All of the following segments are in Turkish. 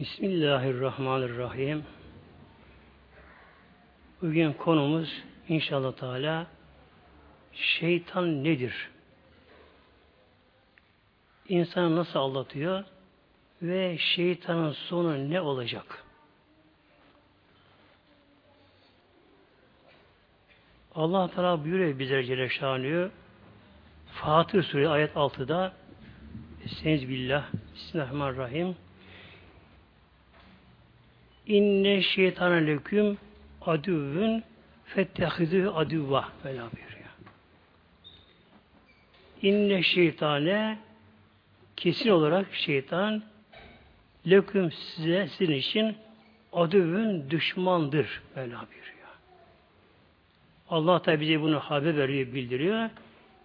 Bismillahirrahmanirrahim. Bugün konumuz inşallah Teala şeytan nedir? İnsanı nasıl aldatıyor ve şeytanın sonu ne olacak? Allah Teala buyuruyor bize Celle Şanıyor Fatır Suresi ayet 6'da Estaiz billah Bismillahirrahmanirrahim İnne şeytana leküm adüvün fettehidü adüvva böyle buyuruyor. İnne şeytane kesin olarak şeytan leküm size sizin için adüvün düşmandır böyle buyuruyor. Allah da bize bunu haber veriyor, bildiriyor.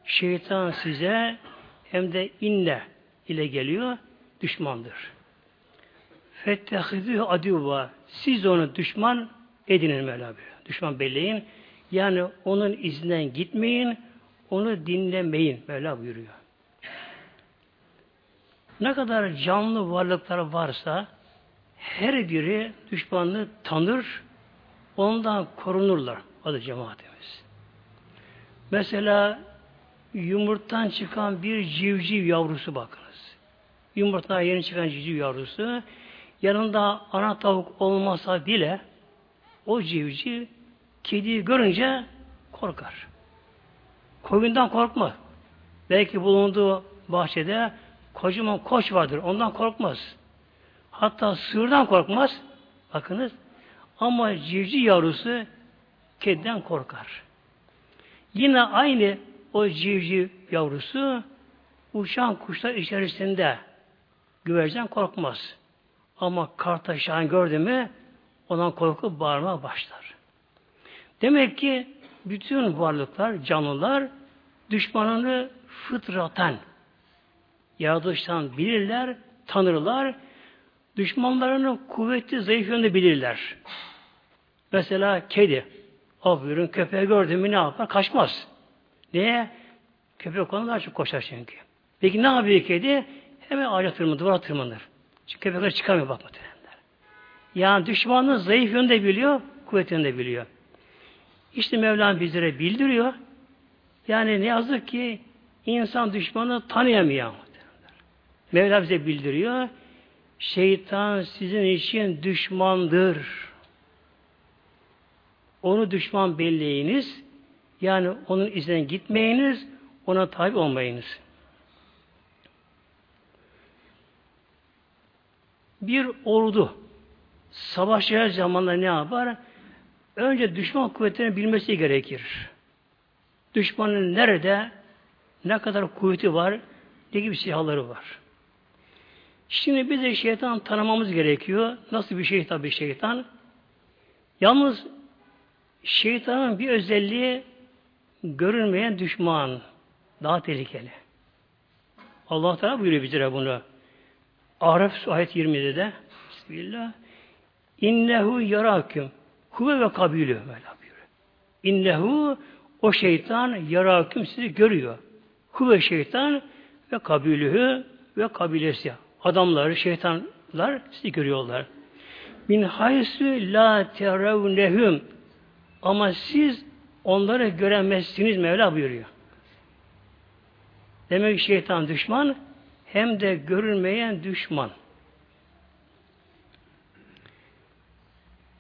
Şeytan size hem de inne ile geliyor, düşmandır. Fettehidü adüvva. Siz onu düşman edinin Mevla Düşman belleyin. Yani onun izinden gitmeyin, onu dinlemeyin Mevla buyuruyor. Ne kadar canlı varlıklar varsa her biri düşmanını tanır, ondan korunurlar. Adı cemaatimiz. Mesela yumurttan çıkan bir civciv yavrusu bakınız. Yumurtadan yeni çıkan civciv yavrusu yanında ana tavuk olmasa bile o civciv kediyi görünce korkar. Koyundan korkmaz. Belki bulunduğu bahçede kocaman koç vardır. Ondan korkmaz. Hatta sığırdan korkmaz. Bakınız. Ama civciv yavrusu kediden korkar. Yine aynı o civciv yavrusu uçan kuşlar içerisinde güvercin korkmaz. Ama karta şahin gördü mü ondan korku bağırma başlar. Demek ki bütün varlıklar, canlılar düşmanını fıtraten yaratılıştan bilirler, tanırlar. Düşmanlarının kuvvetli, zayıf yönünü bilirler. Mesela kedi. Aferin köpeği gördü mü ne yapar? Kaçmaz. Niye? Köpek daha çok koşar çünkü. Peki ne yapıyor kedi? Hemen ağaca tırmanır, duvara tırmanır. Köpekler çıkamıyor bak muhtemelenler. Yani düşmanın zayıf yönü de biliyor, kuvvet yönü de biliyor. İşte Mevlam bizlere bildiriyor. Yani ne yazık ki insan düşmanı tanıyamıyor. Mevla bize bildiriyor. Şeytan sizin için düşmandır. Onu düşman belleyiniz. Yani onun izden gitmeyiniz. Ona tabi olmayınız. Bir ordu savaşacağı zamanda ne yapar? Önce düşman kuvvetlerini bilmesi gerekir. Düşmanın nerede, ne kadar kuvveti var, ne gibi silahları var. Şimdi bize şeytan tanımamız gerekiyor. Nasıl bir şey tabi şeytan? Yalnız şeytanın bir özelliği görünmeyen düşman. Daha tehlikeli. Allah Teala buyuruyor bize bunu. Araf ayet 20'de de Bismillah İnnehu yaraküm Huve ve kabilü böyle buyuruyor. İnnehu o şeytan yaraküm sizi görüyor. Huve şeytan ve kabilühü ve kabilesi. Adamları, şeytanlar sizi görüyorlar. Min haysü la terevnehum ama siz onları göremezsiniz Mevla buyuruyor. Demek ki şeytan düşman hem de görülmeyen düşman.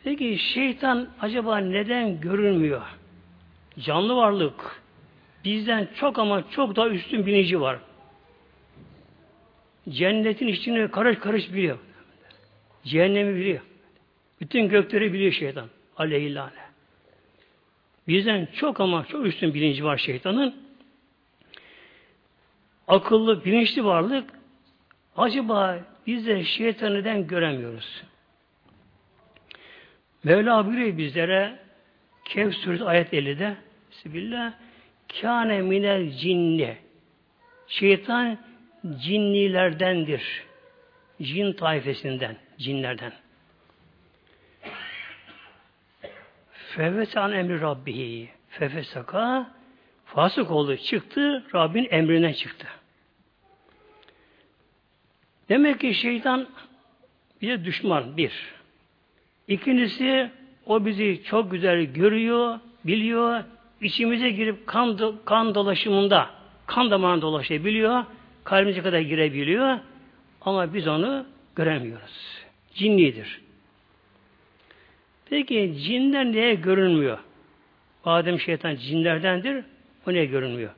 Peki şeytan acaba neden görünmüyor? Canlı varlık. Bizden çok ama çok daha üstün binici var. Cennetin içini karış karış biliyor. Cehennemi biliyor. Bütün gökleri biliyor şeytan. Aleyhillâne. Bizden çok ama çok üstün bilinci var şeytanın akıllı, bilinçli varlık acaba biz de şeytanı neden göremiyoruz? Mevla buyuruyor bizlere Kehf suresi ayet 50'de Bismillah kâne minel cinni şeytan cinnilerdendir. Cin taifesinden, cinlerden. Fevvetan emri Rabbihi. Fefesaka fasık oldu, çıktı, Rabbin emrine çıktı. Demek ki şeytan Bir de düşman bir. İkincisi o bizi çok güzel görüyor, biliyor, içimize girip kan, kan dolaşımında, kan damarına dolaşabiliyor, kalbimize kadar girebiliyor ama biz onu göremiyoruz. Cinlidir. Peki cinler neye görünmüyor? Adem şeytan cinlerdendir, o neye görünmüyor?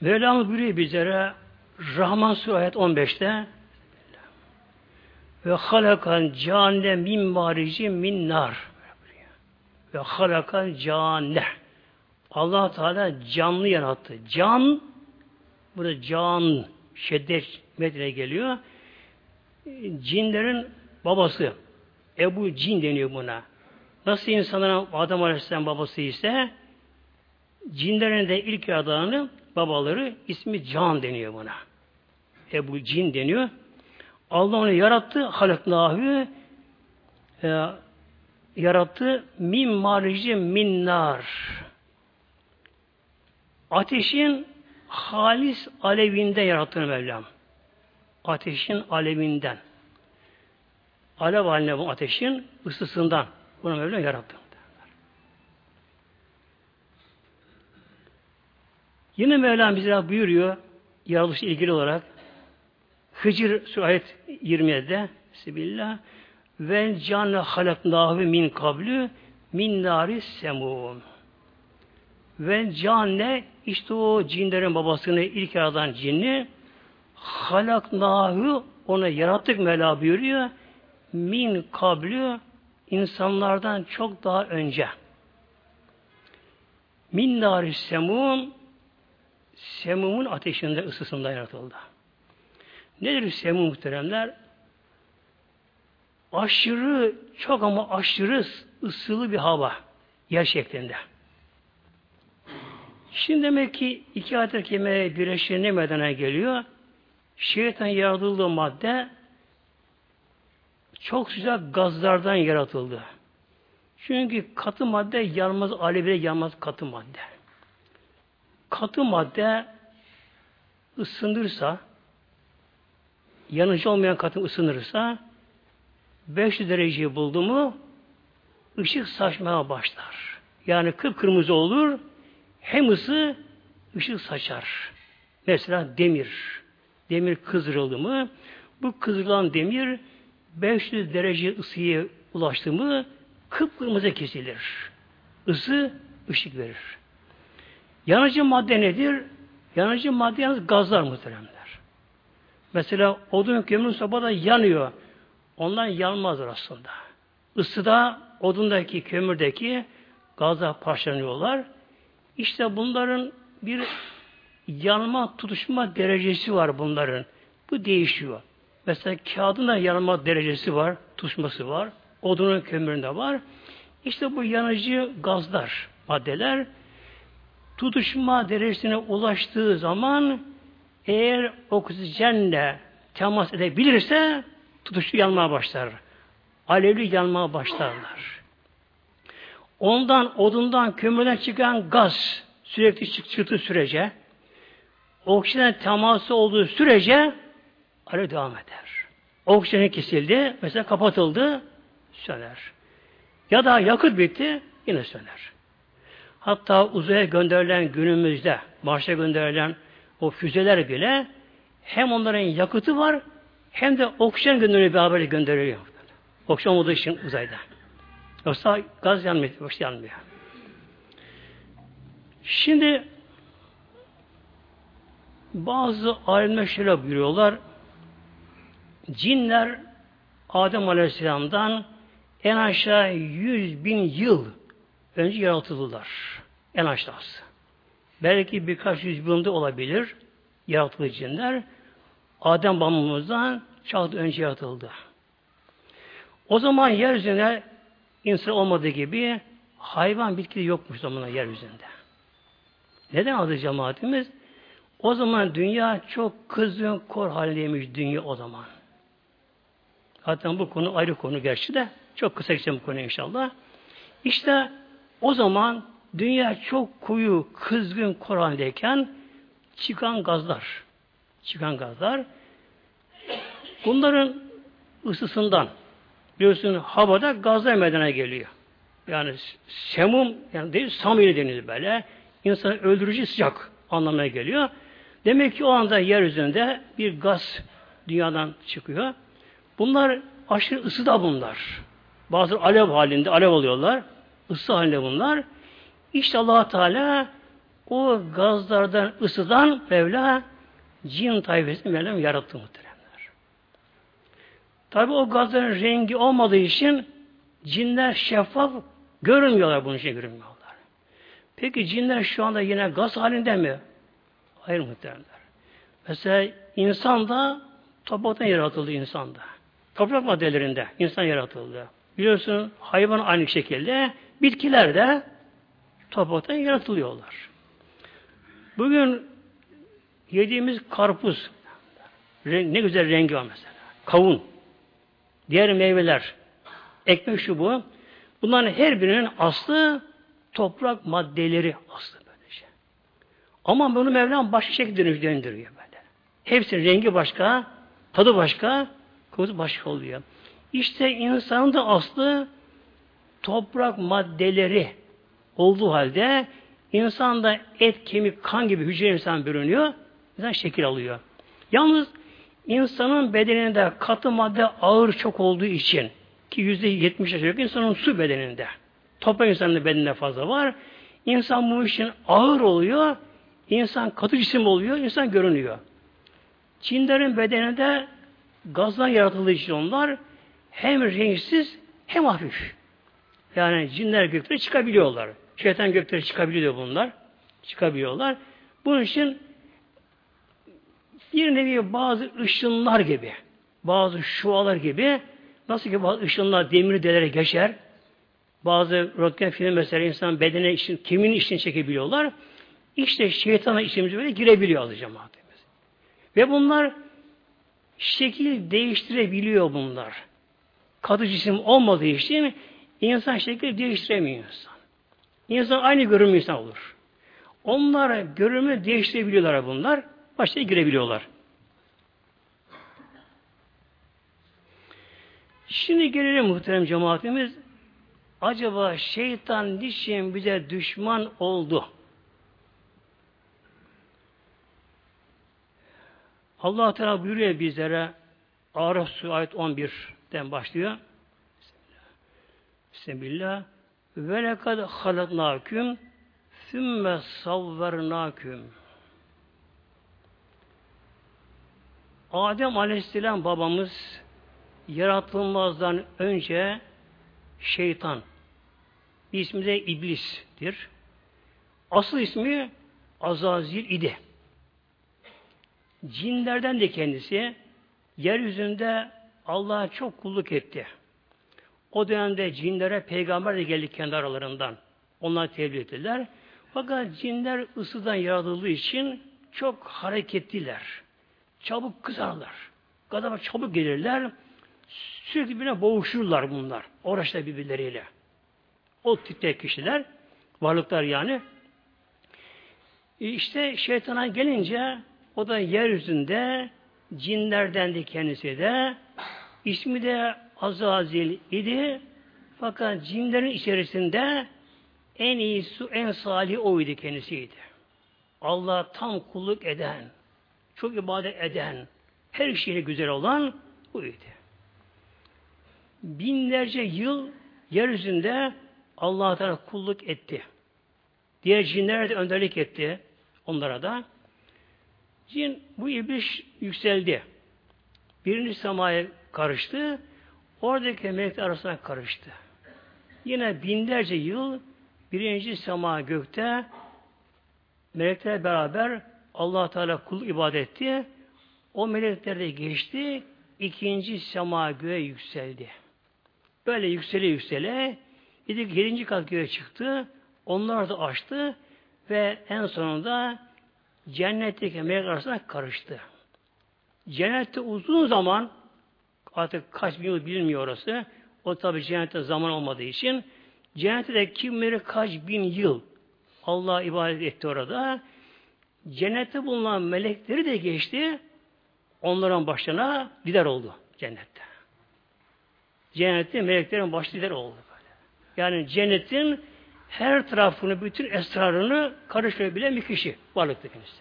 Mevlamız buyuruyor bizlere Rahman Suresi ayet 15'te ve halakan cane min marici min nar ve halakan cane Allah Teala canlı yarattı. Can burada can şiddet metre geliyor. Cinlerin babası Ebu Cin deniyor buna. Nasıl insanların Adam Aleyhisselam babası ise cinlerin de ilk adamı babaları ismi Can deniyor buna. Ebu Cin deniyor. Allah onu yarattı. Halaknahü e, yarattı. Min marici min nar. Ateşin halis alevinden yarattığını Mevlam. Ateşin alevinden. Alev haline bu ateşin ısısından. Bunu Mevlam yarattı. Yine Mevlam bize buyuruyor yaratılışla ilgili olarak Hıcır Suresi ayet 27'de Bismillah ve canne halaknahu min kablü min nari semum ve canne işte o cinlerin babasını ilk yaratan cinni halaknahu ona yarattık Mevla buyuruyor min kablü insanlardan çok daha önce min nari semum semumun ateşinde ısısında yaratıldı. Nedir semum muhteremler? Aşırı, çok ama aşırı ısılı bir hava. Yer şeklinde. Şimdi demek ki iki ayet ne medene geliyor? Şeytan yaratıldığı madde çok sıcak gazlardan yaratıldı. Çünkü katı madde yanmaz, alevle yanmaz katı madde. Katı madde ısınırsa, yanıcı olmayan katı ısınırsa 500 dereceyi buldu mu ışık saçmaya başlar. Yani kıpkırmızı olur hem ısı ışık saçar. Mesela demir. Demir kızdırıldı mı bu kızdırılan demir 500 derece ısıya ulaştı mı kıpkırmızı kesilir. Isı ışık verir. Yanıcı madde nedir? Yanıcı madde yalnız gazlar muhteremler. Mesela odun kömür sobada yanıyor. Onlar yanmazlar aslında. Isıda odundaki kömürdeki gazla parçalanıyorlar. İşte bunların bir yanma tutuşma derecesi var bunların. Bu değişiyor. Mesela kağıdın da yanma derecesi var, tutuşması var. Odunun kömüründe var. İşte bu yanıcı gazlar, maddeler tutuşma derecesine ulaştığı zaman eğer oksijenle temas edebilirse tutuşu yanmaya başlar. Alevli yanmaya başlarlar. Ondan, odundan, kömürden çıkan gaz sürekli çıktığı sürece oksijen teması olduğu sürece alev devam eder. Oksijen kesildi, mesela kapatıldı, söner. Ya da yakıt bitti, yine söner. Hatta uzaya gönderilen günümüzde, Mars'a gönderilen o füzeler bile hem onların yakıtı var hem de oksijen gönderiyor beraber gönderiyor. Oksijen olduğu için uzayda. Yoksa gaz yanmıyor, yoksa yanmıyor. Şimdi bazı alimler şöyle buyuruyorlar. Cinler Adem Aleyhisselam'dan en aşağı yüz bin yıl önce yaratıldılar. En aşağısı. Belki birkaç yüz yılında olabilir yaratıldı cinler. Adem babamızdan çok önce yaratıldı. O zaman yeryüzüne insan olmadığı gibi hayvan bitki yokmuş zamanla yeryüzünde. Neden adı cemaatimiz? O zaman dünya çok kızgın kor halindeymiş dünya o zaman. Zaten bu konu ayrı konu gerçi de. Çok kısa geçeceğim bu konu inşallah. İşte o zaman dünya çok kuyu, kızgın Kur'an'dayken çıkan gazlar, çıkan gazlar bunların ısısından biliyorsun havada gazlar meydana geliyor. Yani semum yani değil samiri denir böyle. İnsanı öldürücü sıcak anlamına geliyor. Demek ki o anda yeryüzünde bir gaz dünyadan çıkıyor. Bunlar aşırı ısıda bunlar. Bazı alev halinde alev oluyorlar. Isı halinde bunlar. İşte allah Teala o gazlardan ısıdan Mevla cin tayfesini Mevlam yarattı muhteremler. Tabi o gazların rengi olmadığı için cinler şeffaf görünmüyorlar bunun için görünmüyorlar. Peki cinler şu anda yine gaz halinde mi? Hayır muhteremler. Mesela insan da topraktan yaratıldı insanda. Toprak maddelerinde insan yaratıldı. Biliyorsun hayvan aynı şekilde bitkiler de topraktan yaratılıyorlar. Bugün yediğimiz karpuz ne güzel rengi var mesela. Kavun. Diğer meyveler. Ekmek şu bu. Bunların her birinin aslı toprak maddeleri aslı. Ama bunu Mevlam başka şekilde döndürüyor böyle. Hepsinin rengi başka, tadı başka, kokusu başka oluyor. İşte insanın da aslı toprak maddeleri olduğu halde insanda et, kemik, kan gibi hücre insan bürünüyor. İnsan şekil alıyor. Yalnız insanın bedeninde katı madde ağır çok olduğu için ki yüzde yetmiş yok insanın su bedeninde. Toprak insanın bedeninde fazla var. İnsan bu için ağır oluyor. İnsan katı cisim oluyor. insan görünüyor. Çinlerin bedeninde gazdan yaratıldığı için onlar hem renksiz hem hafif. Yani cinler göklere çıkabiliyorlar. Şeytan göklere çıkabiliyor bunlar. Çıkabiliyorlar. Bunun için bir nevi bazı ışınlar gibi, bazı şualar gibi nasıl ki bazı ışınlar demir delere geçer, bazı röntgen filmi mesela insan bedene için, kimin işini çekebiliyorlar. İşte şeytana işimize böyle girebiliyor azı cemaatimiz. Ve bunlar şekil değiştirebiliyor bunlar. Katı cisim olmadığı için insan şekil değiştiremiyor insan. İnsan aynı görünümlü insan olur. Onlar görünümü değiştirebiliyorlar bunlar. Başta girebiliyorlar. Şimdi gelelim muhterem cemaatimiz. Acaba şeytan niçin bize düşman oldu? Allah Teala buyuruyor bizlere Araf Su ayet 11'den başlıyor. Bismillah. Ve lekad halaknâküm sümme savvernâküm. Adem Aleyhisselam babamız yaratılmazdan önce şeytan ismi de iblistir. Asıl ismi Azazil idi. Cinlerden de kendisi yeryüzünde Allah'a çok kulluk etti. O dönemde cinlere peygamber de geldi kendi aralarından. Onlar tebliğ ettiler. Fakat cinler ısıdan yaratıldığı için çok hareketliler. Çabuk kızarlar. Gadaba çabuk gelirler. Sürekli birbirine boğuşurlar bunlar. Uğraşlar birbirleriyle. O tipte kişiler, varlıklar yani. E işte şeytana gelince o da yeryüzünde cinlerden de kendisi de ismi de Azazil idi. Fakat cinlerin içerisinde en iyisi, en salih oydu kendisiydi. Allah tam kulluk eden, çok ibadet eden, her şeyle güzel olan buydu. Binlerce yıl yeryüzünde Allah Teala kulluk etti. Diğer cinlere de önderlik etti onlara da. Cin bu iblis yükseldi. Birinci semaya karıştı. Oradaki melekler arasına karıştı. Yine binlerce yıl birinci sema gökte melekler beraber allah Teala kul ibadet etti. O melekler de geçti. ikinci sema göğe yükseldi. Böyle yüksele yüksele yedinci kat göğe çıktı. Onlar da açtı ve en sonunda cennetteki melek arasına karıştı. Cennette uzun zaman artık kaç bin yıl bilmiyor orası. O tabi cennette zaman olmadığı için Cennette de kim bilir kaç bin yıl Allah ibadet etti orada. Cennette bulunan melekleri de geçti. Onların başına lider oldu cennette. Cennette meleklerin baş lider oldu. Böyle. Yani cennetin her tarafını, bütün esrarını karıştırabilen bir kişi varlıkta kendisi.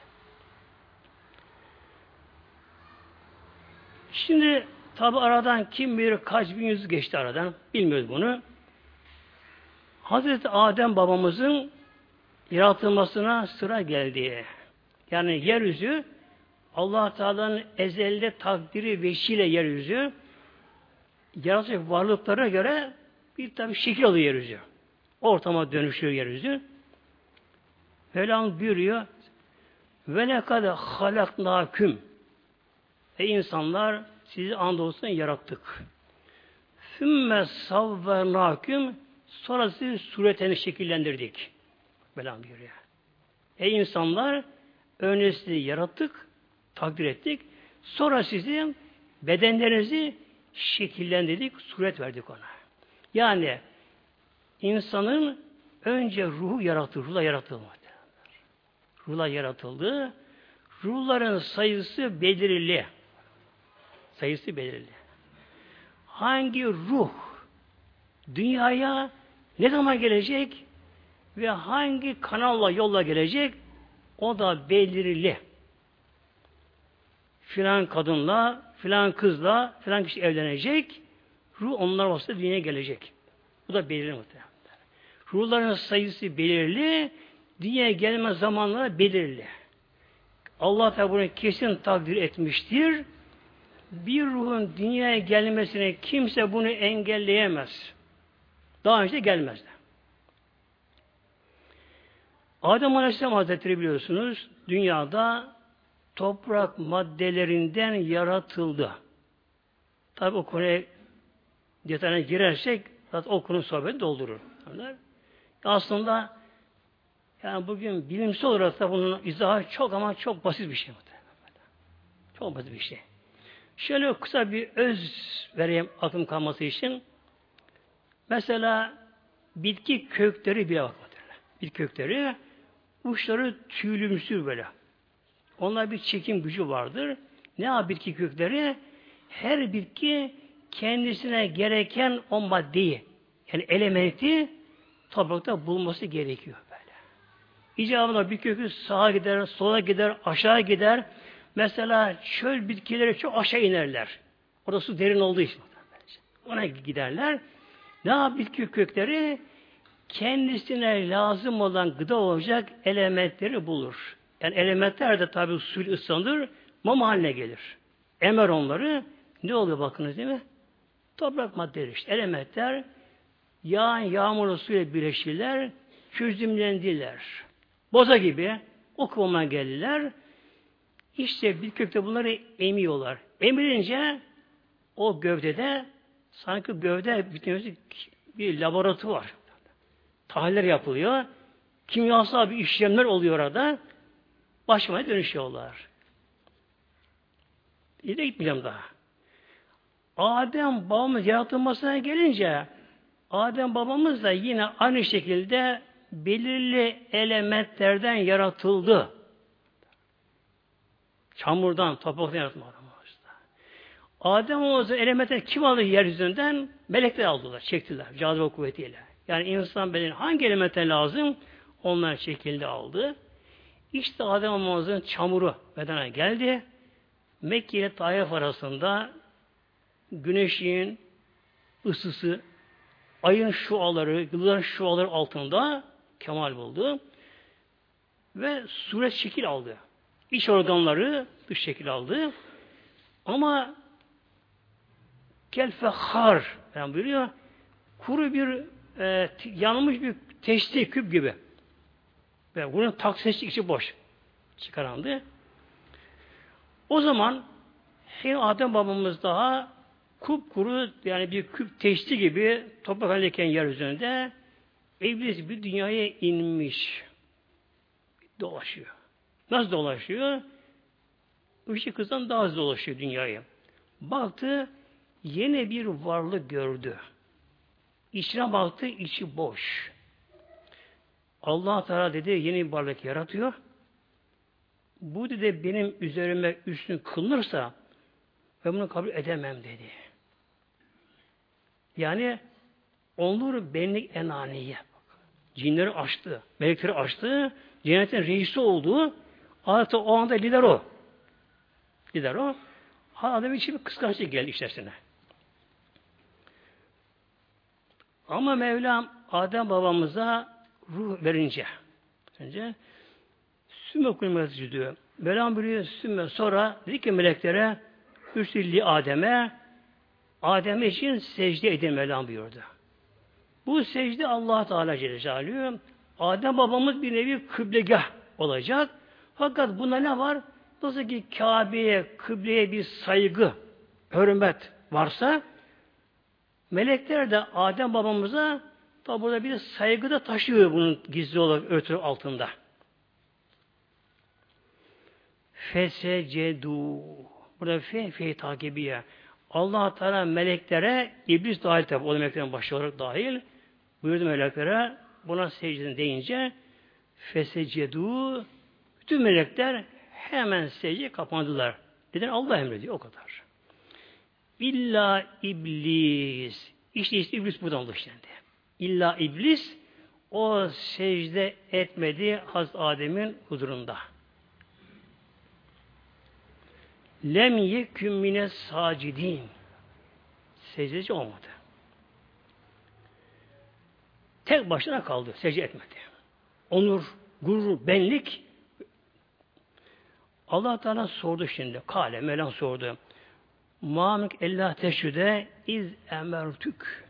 Şimdi tabi aradan kim bilir kaç bin yüz geçti aradan. Bilmiyoruz bunu. Hazreti Adem babamızın yaratılmasına sıra geldi. Yani yeryüzü allah Teala'nın ezelde takdiri veşiyle yeryüzü yaratacak varlıklara göre bir tabi şekil alıyor yeryüzü. Ortama dönüşüyor yeryüzü. Mevlam buyuruyor ve ne kadar halaknaküm Ey insanlar sizi andolsun yarattık. Sümme savvernaküm sonra sizi sureteni şekillendirdik. Mevlam buyuruyor. Ey insanlar önce sizi yarattık, takdir ettik. Sonra sizi bedenlerinizi şekillendirdik, suret verdik ona. Yani insanın önce ruhu yaratıldı, ruhla yaratıldı. Ruhla yaratıldı. Ruhların sayısı belirli. Sayısı belirli. Hangi ruh dünyaya ne zaman gelecek ve hangi kanalla yolla gelecek o da belirli. Filan kadınla, filan kızla, filan kişi evlenecek. Ruh onlar vasıta dünyaya gelecek. Bu da belirli muhtemelen. Ruhların sayısı belirli, dünyaya gelme zamanları belirli. Allah da bunu kesin takdir etmiştir. Bir ruhun dünyaya gelmesine kimse bunu engelleyemez. Daha önce gelmezdi. Adem Aleyhisselam Hazretleri biliyorsunuz dünyada toprak maddelerinden yaratıldı. Tabi o konuya detayına girersek zaten o konu sohbeti doldurur. Aslında yani bugün bilimsel olarak da bunun izahı çok ama çok basit bir şey. Çok basit bir şey. Şöyle kısa bir öz vereyim aklım kalması için. Mesela bitki kökleri bile bak. Bitki kökleri uçları tüylümsü böyle. Onlar bir çekim gücü vardır. Ne yapar bitki kökleri? Her bitki kendisine gereken o maddeyi yani elementi toprakta bulması gerekiyor böyle. İcabında bir kökü sağa gider, sola gider, aşağı gider. Mesela çöl bitkileri çok aşağı inerler. Orada su derin olduğu için. Ona giderler. Ne yapar bitki kökleri? Kendisine lazım olan gıda olacak elementleri bulur. Yani elementler de tabi suyla ıslanır, mum haline gelir. Emer onları. Ne oluyor bakınız değil mi? Toprak maddeleri işte. Elementler yağan yağmurlu suyla birleşirler, çözümlendiler. Boza gibi o kıvama geldiler. İşte bir kökte bunları emiyorlar. Emilince o gövdede sanki gövde bir laboratuvar. Tahliller yapılıyor. Kimyasal bir işlemler oluyor orada. Başlamaya dönüşüyorlar. İyi de gitmeyeceğim daha. Adem babamız yaratılmasına gelince Adem babamız da yine aynı şekilde belirli elementlerden yaratıldı. Çamurdan, topraktan yaratılmadı. Adem babamızın elementleri kim aldı yeryüzünden? Melekler aldılar, çektiler cazibe kuvvetiyle. Yani insan bedeni hangi elemente lazım? Onlar şekilde aldı. İşte Adem babamızın çamuru bedene geldi. Mekke ile Tayyip arasında güneşin ısısı, ayın şuaları, yıldızların şuaları altında kemal buldu. Ve suret şekil aldı. İç organları dış şekil aldı. Ama kelfehar yani buyuruyor kuru bir e, yanmış bir teşti küp gibi. Ve bunun taksisi içi boş çıkarandı. O zaman hem Adem babamız daha kupkuru yani bir küp teşti gibi toprak halindeyken yeryüzünde iblis bir dünyaya inmiş. Dolaşıyor. Nasıl dolaşıyor? Işık hızdan daha hızlı dolaşıyor dünyaya. Baktı yeni bir varlık gördü. içine baktı, içi boş. Allah Teala dedi yeni bir varlık yaratıyor. Bu dedi benim üzerime üstün kılınırsa ben bunu kabul edemem dedi. Yani olur benlik enaniye. Cinleri açtı, melekleri açtı, cennetin reisi olduğu artık o anda lider o. Lider o. Adam için bir kıskançlık geldi içerisine. Ama Mevlam Adem babamıza ruh verince önce sümme kulmesi diyor. Mevlam buyuruyor sümme sonra dedi ki meleklere üstülli Adem'e Adem için secde edin Mevlam buyurdu. Bu secde Allah Teala Celle Adem babamız bir nevi kıblegah olacak. Fakat bunda ne var? Nasıl ki Kabe'ye, kıbleye bir saygı, hürmet varsa melekler de Adem babamıza tabi burada bir saygı da taşıyor bunun gizli olarak örtü altında. Fesecedu. Burada fe, fe takibiye. Allah Teala meleklere, iblis dahil tabi, o meleklerin başı olarak dahil, buyurdu meleklere, buna secdeni deyince, fesecedu, bütün melekler hemen secdeye kapandılar. Neden? Allah emrediyor, o kadar. İlla iblis. İşte, işte iblis buradan şimdi. İlla iblis o secde etmedi Hazreti Adem'in huzurunda. Lem yeküm mine sacidin. Secdeci olmadı. Tek başına kaldı. Secde etmedi. Onur, gurur, benlik Allah Teala sordu şimdi. Kale, Melan sordu. Mamik Allah teşhüde iz emertük.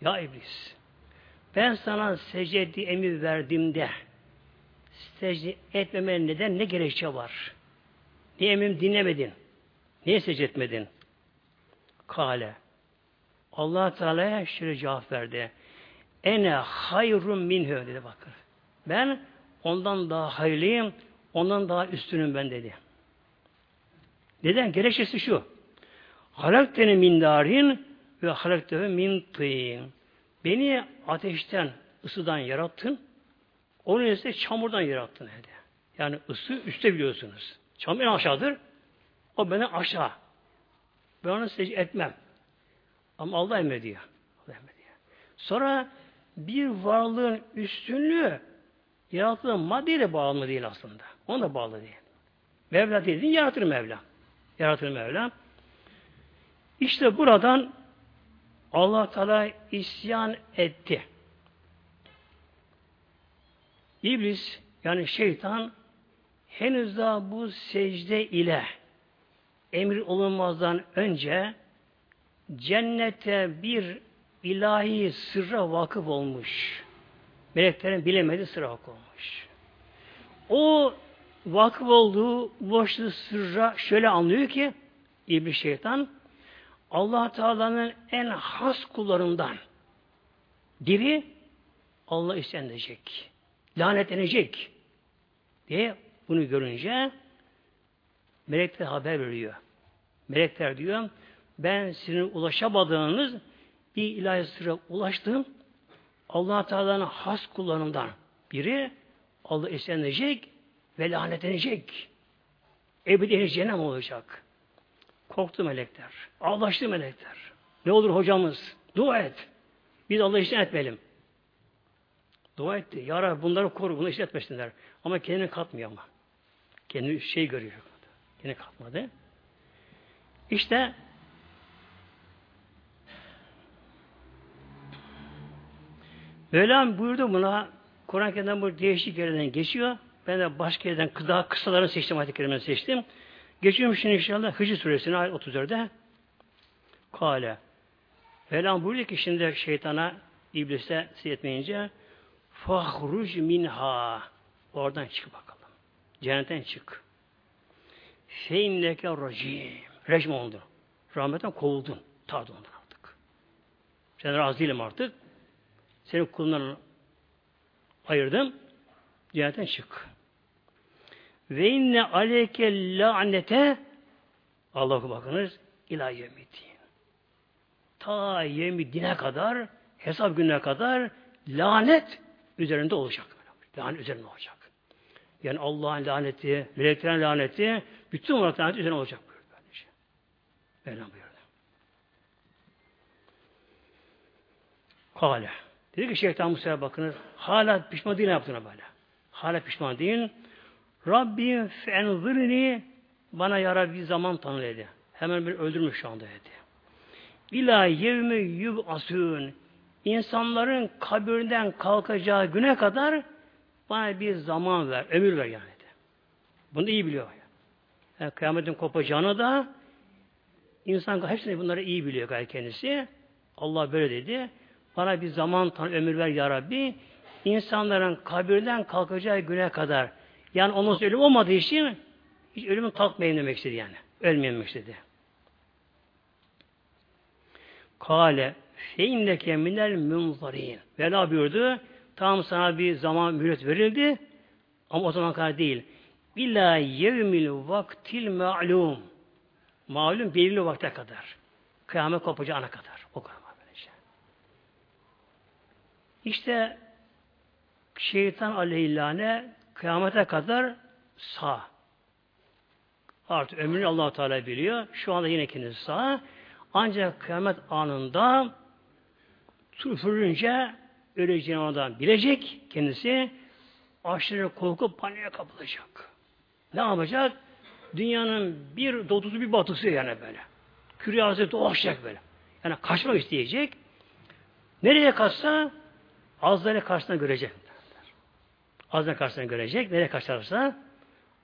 Ya iblis. Ben sana secde emir verdiğimde secde etmemen neden ne gerekçe var? Niye emrim dinlemedin? Niye secde etmedin? Kale. Allah Teala'ya şöyle cevap verdi. Ene hayrun minhü dedi bakın. Ben ondan daha hayırlıyım, ondan daha üstünüm ben dedi. Neden? Gerekçesi şu. Halakteni min darin ve halaktehu min tîn. Beni ateşten, ısıdan yarattın. Onun ise çamurdan yarattın dedi. Yani ısı üstte biliyorsunuz. Çamur en aşağıdır. O beni aşağı. Ben onu secde etmem. Ama Allah emrediyor. Allah emrediyor. Sonra bir varlığın üstünlüğü yaratılan maddeyle bağlı mı değil aslında. Ona da bağlı değil. Mevla dediğin yaratır Mevla. Yaratır Mevla. İşte buradan Allah Teala isyan etti. İblis yani şeytan henüz daha bu secde ile emir olunmazdan önce cennete bir ilahi sırra vakıf olmuş. Meleklerin bilemediği sıra vakıf olmuş. O vakıf olduğu boşluğu sırra şöyle anlıyor ki İblis şeytan allah Teala'nın en has kullarından biri Allah istenecek. Lanetlenecek diye bunu görünce melekler haber veriyor. Melekler diyor ben sizin ulaşamadığınız bir ilahi sıra ulaştım. allah Teala'nın has kullarından biri Allah istenecek ve lanetlenecek. Ebedi cehennem olacak. Korktu melekler. Ağlaştı melekler. Ne olur hocamız? Dua et. Biz Allah için etmeyelim. Dua etti. Ya Rabbi bunları koru. Bunu işletmesinler. Ama kendini katmıyor ama. Kendi şey görüyor. Kendini katmadı. İşte Mevlam buyurdu buna Kur'an-ı Kerim'den bu değişik yerlerden geçiyor. Ben de başka yerden daha kısalarını seçtim, ayet seçtim. Geçiyorum şimdi inşallah Hıcı suresine ayet 34'de Kale. Mevlam buyuruyor ki şimdi şeytana, iblise seyretmeyince fahruc minha oradan çık bakalım. Cennetten çık. Feinneke racim. Rejim oldu. Rahmetten kovuldun. Tadı ondan artık. Sen razı değilim artık. Senin kulundan ayırdım. Cennetten çık. Ve inne aleyke lanete Allah'a bakınız ila yemidin. Ta yemidine kadar hesap gününe kadar lanet üzerinde olacak. Lanet üzerinde olacak. Yani Allah'ın laneti, meleklerin laneti, bütün lanet üzerine olacak. Mevlam buyurdu. Kale. Dedi ki şeytan Musa'ya bakınız. Hala pişman değil yaptığına böyle. Hala pişman değil. Rabbim fenzırni bana yara bir zaman tanı dedi. Hemen bir öldürmüş şu anda dedi. İlâ yevmi yub'asûn İnsanların kabirden kalkacağı güne kadar bana bir zaman ver, ömür ver yani. Dedi. Bunu iyi biliyor. Yani kıyametin kopacağını da insan hepsini bunları iyi biliyor gayet kendisi. Allah böyle dedi. Bana bir zaman tan ömür ver ya Rabbi. İnsanların kabirden kalkacağı güne kadar. Yani onun ölüm olmadığı için hiç ölümün kalkmayayım demek istedi yani. Ölmeyeyim demek istedi. Kale fe inneke minel munzarin. Vela buyurdu. Tam sana bir zaman mühlet verildi. Ama o zaman kadar değil. İlla yevmil vaktil ma'lum. Malum belirli vakte kadar. Kıyamet kopacağına kadar. O kadar böylece. İşte şeytan aleyhillâne kıyamete kadar sağ. Artık ömrünü allah Teala biliyor. Şu anda yine kendisi sağ. Ancak kıyamet anında üfürünce öleceğini ondan bilecek kendisi aşırı korku paniğe kapılacak. Ne yapacak? Dünyanın bir doğusu bir batısı yani böyle. Küre dolaşacak böyle. Yani kaçmak isteyecek. Nereye kaçsa Azrail'e karşısına görecek. Azrail karşısına görecek. Nereye kaçarsa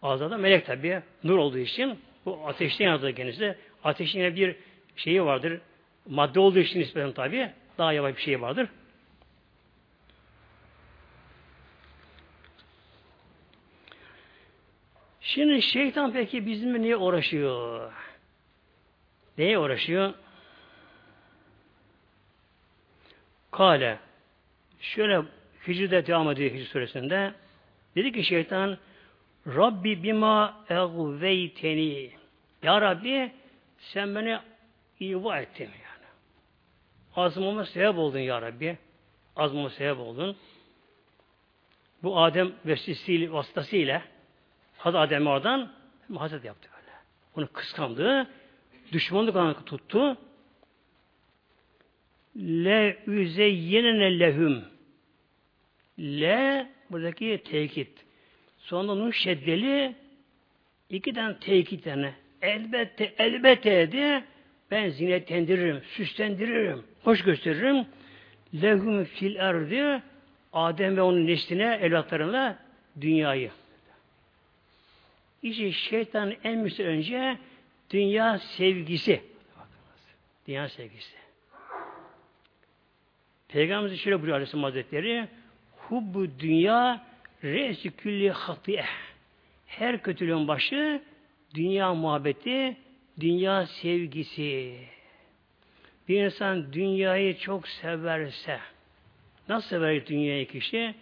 Azrail da melek tabi. Nur olduğu için bu ateşten yazdığı kendisi. Ateşin bir şeyi vardır. Madde olduğu için nispeten tabi. Daha yavaş bir şey vardır. Şimdi şeytan peki bizimle niye uğraşıyor? Neye uğraşıyor? Kale şöyle Hicr'de devam ediyor Hicr suresinde. Dedi ki şeytan Rabbi bima egveyteni Ya Rabbi sen beni iva ettin yani. Azmıma sebep oldun Ya Rabbi. Azmıma sebep oldun. Bu Adem vesisiyle, vasıtasıyla Hazreti Adem oradan Hazret yaptı böyle. Onu kıskandı. Düşmanlık olarak tuttu. Le üzeyyinene lehum. Le buradaki tekit. Sonra onun şeddeli iki tane tekit yani. Elbette, elbette dedi. Ben zinetlendiririm, süslendiririm, hoş gösteririm. Lehum fil erdi Adem ve onun nesline, evlatlarına dünyayı. İşte şeytanın en müstü önce dünya sevgisi. Dünya sevgisi. Peygamberimiz şöyle buyuruyor Aleyhisselam Hazretleri Hubbu dünya re'si külli hatiye. Her kötülüğün başı dünya muhabbeti, dünya sevgisi. Bir insan dünyayı çok severse, nasıl sever dünyayı kişi?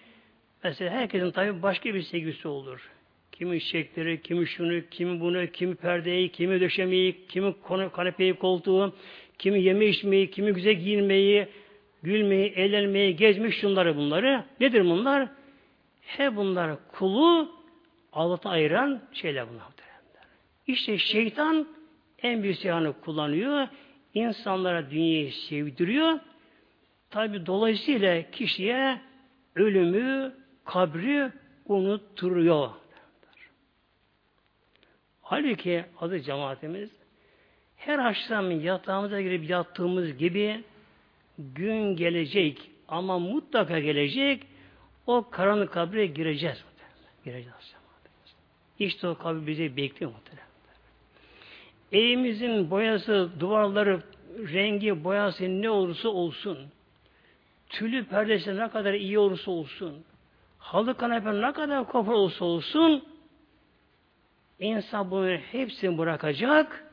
Mesela herkesin tabi başka bir sevgisi olur. Kimi çiçekleri, kimi şunu, kimi bunu, kimi perdeyi, kimi döşemeyi, kimi konu, kanepeyi, koltuğu, kimi yeme içmeyi, kimi güzel giyinmeyi, gülmeyi, eğlenmeyi, gezmiş şunları bunları. Nedir bunlar? He bunlar kulu Allah'tan ayıran şeyler bunlar. İşte şeytan en büyük silahını kullanıyor. İnsanlara dünyayı sevdiriyor. Tabi dolayısıyla kişiye ölümü, kabri unutturuyor. Halbuki adı cemaatimiz her akşam yatağımıza girip yattığımız gibi gün gelecek ama mutlaka gelecek o karanlık kabre gireceğiz. Gireceğiz. İşte o kabir bizi bekliyor muhtemelen. Evimizin boyası, duvarları, rengi, boyası ne olursa olsun, tülü perdesi ne kadar iyi olursa olsun, halı kanepe ne kadar kopar olursa olsun, İnsan bunu hepsini bırakacak,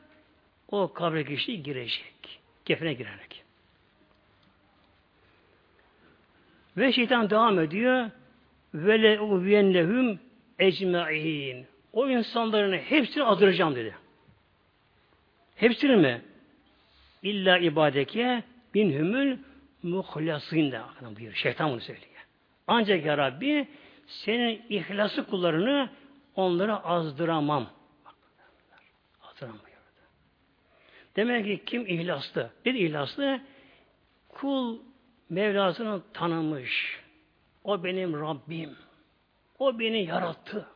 o kabre kişi girecek. Kefine girerek. Ve şeytan devam ediyor. Ve le uviyennehum ecma'in. O insanların hepsini adıracağım dedi. Hepsini mi? İlla ibadeke binhumul muhlasın da buyuruyor. Şeytan bunu söylüyor. Ancak ya Rabbi senin ihlası kullarını onlara azdıramam. Buyurdu. Demek ki kim ihlaslı? Bir ihlaslı kul Mevlasını tanımış. O benim Rabbim. O beni yarattı.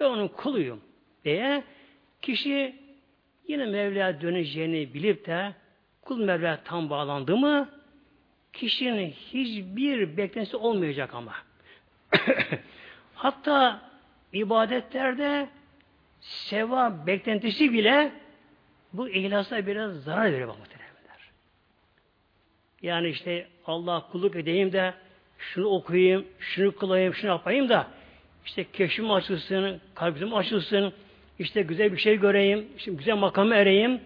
Ben onun kuluyum diye kişi yine Mevla'ya döneceğini bilip de kul Mevla'ya tam bağlandı mı kişinin hiçbir beklentisi olmayacak ama. Hatta ibadetlerde seva beklentisi bile bu ihlasa biraz zarar veriyor muhtemelen. Yani işte Allah kulluk edeyim de şunu okuyayım, şunu kılayım, şunu yapayım da işte keşfim açılsın, kalbim açılsın, işte güzel bir şey göreyim, işte güzel makamı ereyim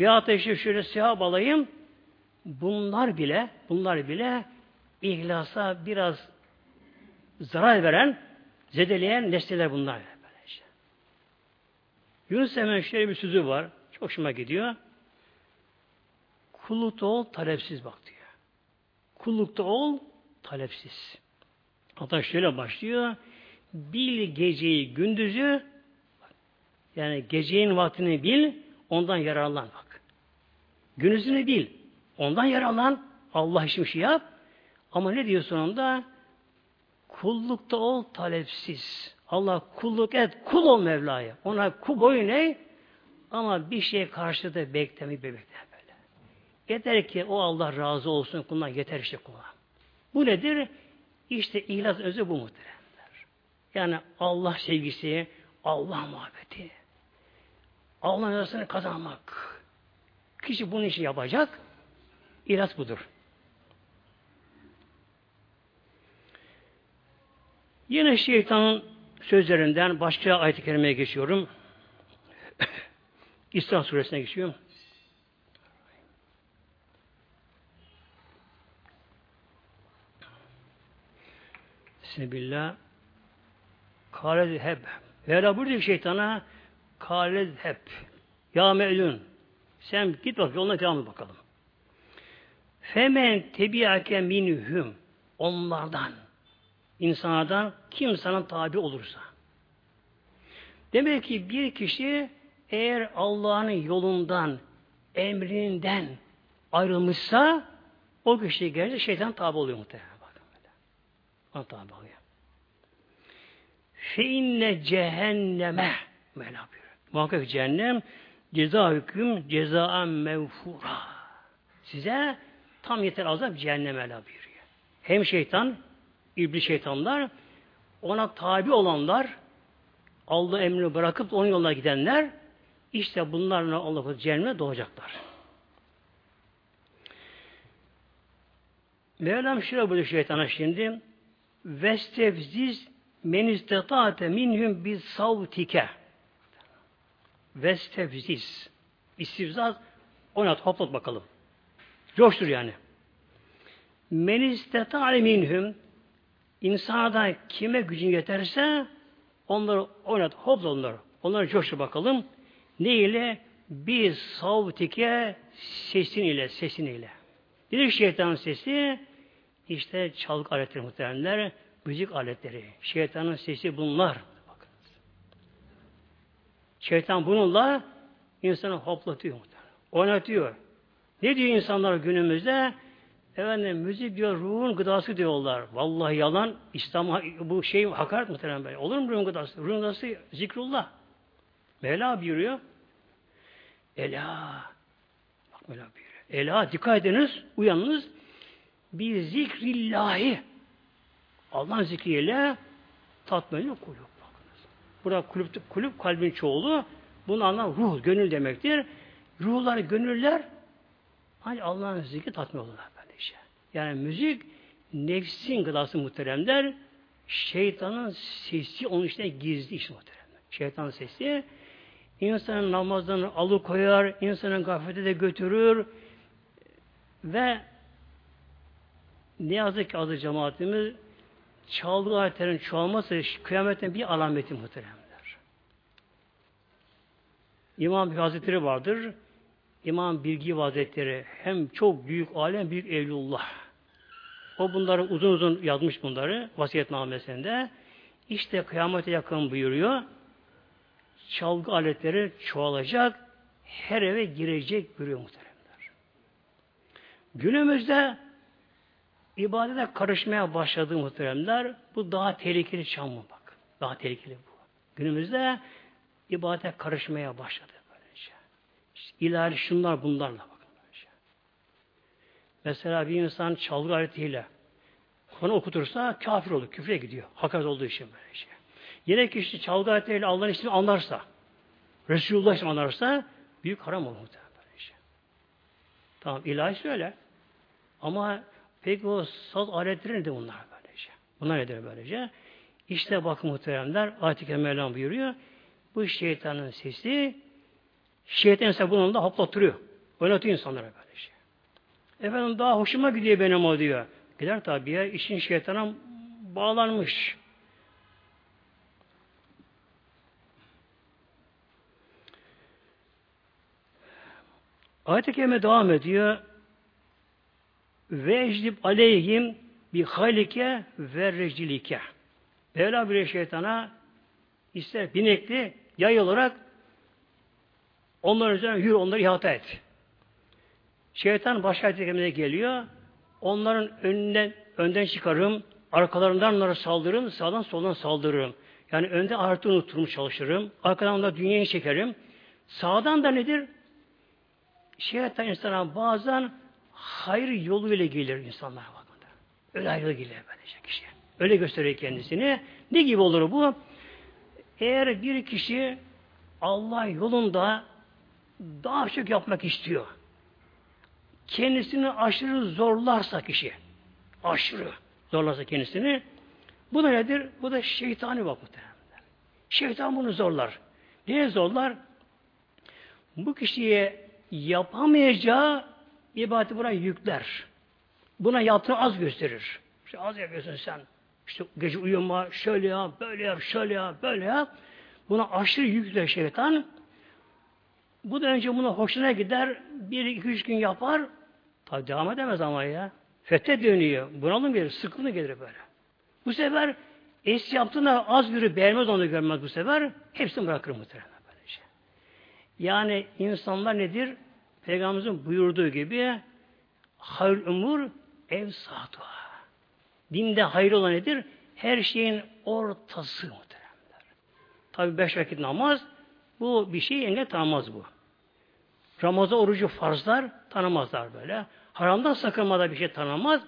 veya da işte şöyle sevap alayım. Bunlar bile, bunlar bile ihlasa biraz zarar veren, zedeleyen nesneler bunlar. Böylece. Yunus Emre'nin şöyle bir sözü var. Çok hoşuma gidiyor. Kullukta ol, talepsiz bak diyor. Kullukta ol, talepsiz. Hatta şöyle başlıyor. Bil geceyi, gündüzü yani gecenin vaktini bil, ondan yararlan bak. Gündüzünü bil, ondan yararlan. Allah için şey yap. Ama ne diyor sonunda? Kullukta ol, talepsiz. Allah kulluk et, kul ol Mevla'ya. Ona kul boyun eğ, ama bir şey karşıda beklemeyi bebekler böyle. Yeter ki o Allah razı olsun kuluna yeter işte kuluna. Bu nedir? İşte ihlas özü bu muhteremler. Yani Allah sevgisi, Allah muhabbeti. Allah'ın rızasını kazanmak. Kişi bunun için yapacak. İhlas budur. Yine şeytanın sözlerinden başka ayet-i kerimeye geçiyorum. İsra suresine geçiyorum. Bismillah. Kâled heb. Mevla buyuruyor şeytana kâled heb. Ya melun. Sen git bak yoluna devam et bakalım. Femen tebiake minhum. Onlardan. İnsanlardan kim sana tabi olursa. Demek ki bir kişi eğer Allah'ın yolundan, emrinden ayrılmışsa o kişi gelince şeytan tabi oluyor muhtemelen. Bakın böyle. Ona tabi oluyor. Fe inne cehenneme Mevla. Muhakkak cehennem ceza hüküm cezaen mevfura. Size tam yeter azap cehennem Mevla buyuruyor. Hem şeytan, iblis şeytanlar, ona tabi olanlar, Allah emrini bırakıp onun yoluna gidenler, işte bunlarla Allah'ın cehenneme doğacaklar. Mevlam şöyle buyuruyor şeytana şimdi Vestevziz men istata'te minhum bis savtike Vestevziz İstivzaz onat hoplat bakalım. Coştur yani. Men istata'le minhum insana kime gücün yeterse onları oynat, hopla onları. Onları coştur bakalım. Ne ile? Bir savtike sesin ile, sesin ile. Bir şeytanın sesi işte çalgı aletleri muhteremler, müzik aletleri. Şeytanın sesi bunlar. Bakınız. Şeytan bununla insanı hoplatıyor muhterem. Oynatıyor. Ne diyor insanlar günümüzde? Efendim müzik diyor ruhun gıdası diyorlar. Vallahi yalan. İslam bu şey hakaret muhterem böyle. Olur mu ruhun gıdası? Ruhun gıdası zikrullah. Mevla buyuruyor. Ela. Bak Mevla buyuruyor. Ela dikkat ediniz, uyanınız. Bir zikrillahi. Allah'ın zikriyle tatmayın kulüp. Bakınız. Burada kulüp, kulüp kalbin çoğulu. Bunun anlamı ruh, gönül demektir. Ruhlar, gönüller hani Allah'ın zikri işte. Yani müzik nefsin gıdası muhteremler. Şeytanın sesi onun içine gizli iş muhteremler. Şeytanın sesi insanın namazdan alıkoyar, insanın gaflete de götürür ve ne yazık ki azı cemaatimiz çaldığı ayetlerin çoğalması kıyametten bir alameti muhteremler. İmam Hazretleri vardır. İmam Bilgi Hazretleri hem çok büyük alem, büyük evlullah. O bunları uzun uzun yazmış bunları vasiyetnamesinde. İşte kıyamete yakın buyuruyor. Çalgı aletleri çoğalacak, her eve girecek buyuruyor muhteremler. Günümüzde ibadete karışmaya başladığı muhteremler bu daha tehlikeli çam mı bak. Daha tehlikeli bu. Günümüzde ibadete karışmaya başladı böylece. İşte ilahi şunlar bunlarla böylece. Mesela bir insan çalgı aletiyle onu okutursa kafir olur, küfre gidiyor. Hakaret olduğu için böyle şey. Yine kişi çalgı aletleriyle Allah'ın ismini anlarsa, Resulullah ismini anlarsa büyük haram olur muhtemelen böyle şey. Tamam ilahi söyle. Ama peki o saz aletleri nedir bunlar böylece? Bunlar nedir böylece? İşte bakın muhteremler ayet-i buyuruyor. Bu şeytanın sesi şeytan ise bunun da hoplattırıyor. Oynatıyor insanlara böyle şey. Efendim daha hoşuma gidiyor benim o diyor. Gider tabi ya. işin şeytana bağlanmış. Ayet-i Kerime devam ediyor. Ve ecdib aleyhim bi halike ve recilike. Mevla bir şeytana ister binekli yay olarak onların üzerine yürü, onları ihata et. Şeytan başka ayet geliyor. Onların önünden önden çıkarım, arkalarından onlara saldırırım, sağdan soldan saldırırım. Yani önde artı unutturmuş çalışırım, arkadan da dünyayı çekerim. Sağdan da nedir? Şeytan insana bazen hayır yoluyla gelir insanlara bakın. Öyle ayrı gelir böylece kişi. Öyle gösteriyor kendisini. Ne gibi olur bu? Eğer bir kişi Allah yolunda daha çok yapmak istiyor kendisini aşırı zorlarsa kişi, aşırı zorlarsa kendisini, bu da nedir? Bu da şeytani bak. Şeytan bunu zorlar. Niye zorlar? Bu kişiye yapamayacağı ibadeti buna yükler. Buna yaptığını az gösterir. İşte az yapıyorsun sen. İşte gece uyuma, şöyle yap, böyle yap, şöyle yap, böyle yap. Buna aşırı yükler şeytan. Bu da önce buna hoşuna gider. Bir, iki, üç gün yapar. Tabi devam edemez ama ya. Fette dönüyor. Bunalım gelir. Sıkıntı gelir böyle. Bu sefer eski yaptığında az biri beğenmez onu görmez bu sefer. Hepsini bırakır muhtemelen böylece. Yani insanlar nedir? Peygamberimizin buyurduğu gibi hayır umur ev saatu. Dinde hayır olan nedir? Her şeyin ortası muhteremler. Tabi beş vakit namaz bu bir şey engel tanımaz bu. Ramazan orucu farzlar tanımazlar böyle. Haramdan sakınmada bir şey tanımaz.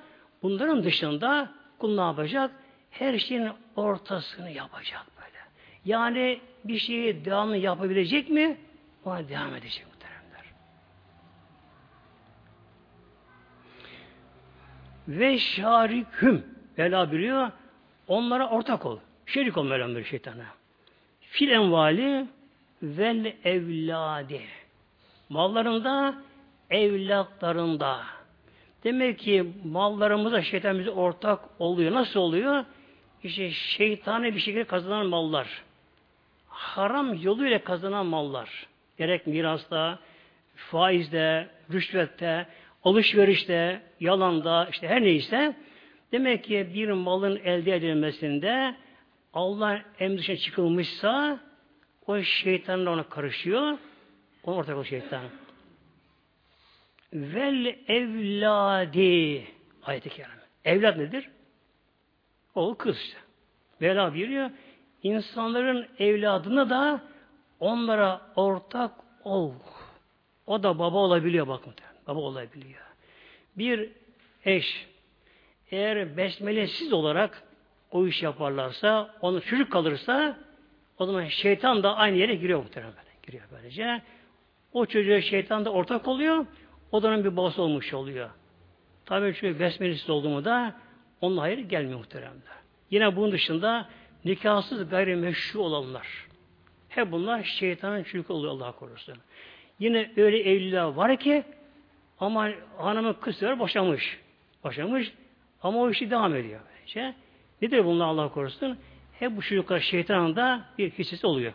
Bunların dışında kul ne yapacak? Her şeyin ortasını yapacak böyle. Yani bir şeyi devamlı yapabilecek mi? Ona devam edecek muhteremler. Ve şariküm Vela biliyor. Onlara ortak ol. Şerik ol Mevlam bir şeytana. Fil envali vel evladi. Mallarında, evlatlarında. Demek ki mallarımıza şeytan ortak oluyor. Nasıl oluyor? İşte şeytani bir şekilde kazanan mallar. Haram yoluyla kazanan mallar. Gerek mirasta, faizde, rüşvette, alışverişte, yalanda, işte her neyse. Demek ki bir malın elde edilmesinde Allah emri dışına çıkılmışsa o şeytanla ona karışıyor. Ona ortak o şeytan. Vel evladi ayet-i kerime. Evlat nedir? Oğul kız işte. Mevla buyuruyor. İnsanların evladına da onlara ortak ol. O da baba olabiliyor bakın. Baba olabiliyor. Bir eş eğer besmelesiz olarak o iş yaparlarsa, onu çocuk kalırsa o zaman şeytan da aynı yere giriyor muhtemelen. Giriyor böylece. O çocuğa şeytan da ortak oluyor. O da onun bir babası olmuş oluyor. Tabii çünkü besmelesiz olduğumu da onun hayır gelmiyor muhteremler. Yine bunun dışında nikahsız gayrimeşru olanlar. Hep bunlar şeytanın çocuk oluyor Allah korusun. Yine öyle evliler var ki ama hanımın kızları boşamış. Boşamış ama o işi devam ediyor. Bence. Nedir bunlar Allah korusun? Hep bu çocuklar şeytanın da bir hissesi oluyor.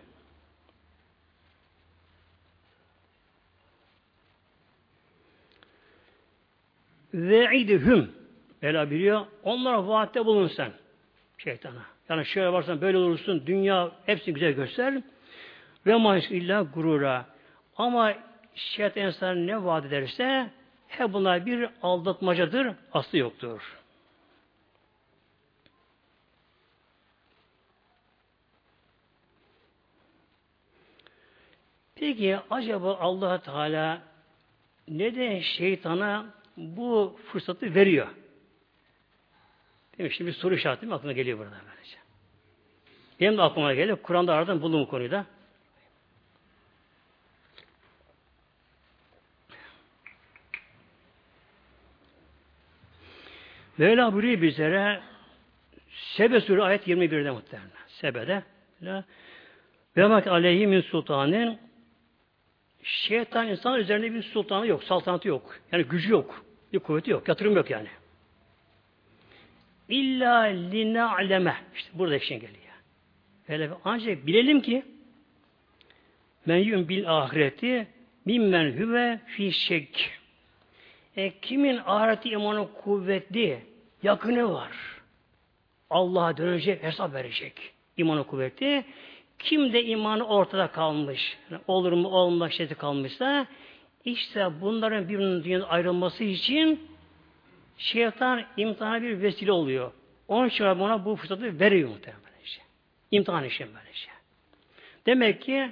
Ve idihüm Bela biliyor. Onlara vaatte bulun sen. Şeytana. Yani şöyle varsan böyle olursun. Dünya hepsini güzel göster. Ve mahis illa gurura. Ama şeytan insan ne vaat ederse hep bunlar bir aldatmacadır. Aslı yoktur. Peki acaba allah Teala neden şeytana bu fırsatı veriyor? Değil mi? Şimdi bir soru işareti mi aklına geliyor burada böylece. Benim de aklıma geliyor. Kur'an'da aradan buldum bu konuyu da. Mevla buyuruyor bizlere Sebe Suresi ayet 21'de muhtemelen. Sebe'de ve mak aleyhi min sultanın şeytan insan üzerinde bir sultanı yok, saltanatı yok. Yani gücü yok. Bir kuvveti yok. Yatırım yok yani. İlla lina'leme. İşte burada için geliyor. Öyle ancak bilelim ki men yun bil ahireti mimmen hüve fi şek. E, kimin ahireti imanı kuvvetli, yakını var. Allah'a dönecek, hesap verecek. İmanı kuvvetli. Kim de imanı ortada kalmış, olur mu olmaz şeyde kalmışsa, işte bunların birbirinin dünyadan ayrılması için şeytan imtihana bir vesile oluyor. Onun için ona bu fırsatı veriyor muhtemelen. Işte. İmtihan için böyle şey. Demek ki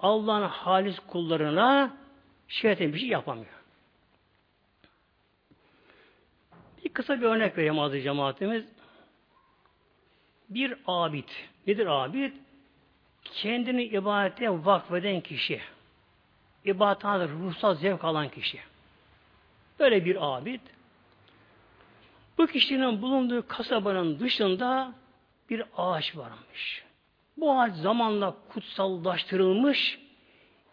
Allah'ın halis kullarına şeytan bir şey yapamıyor. Bir kısa bir örnek vereyim adı cemaatimiz. Bir abid. Nedir abid? Kendini ibadete vakfeden kişi. İbadetten ruhsal zevk alan kişi. Böyle bir abid. Bu kişinin bulunduğu kasabanın dışında bir ağaç varmış. Bu ağaç zamanla kutsallaştırılmış,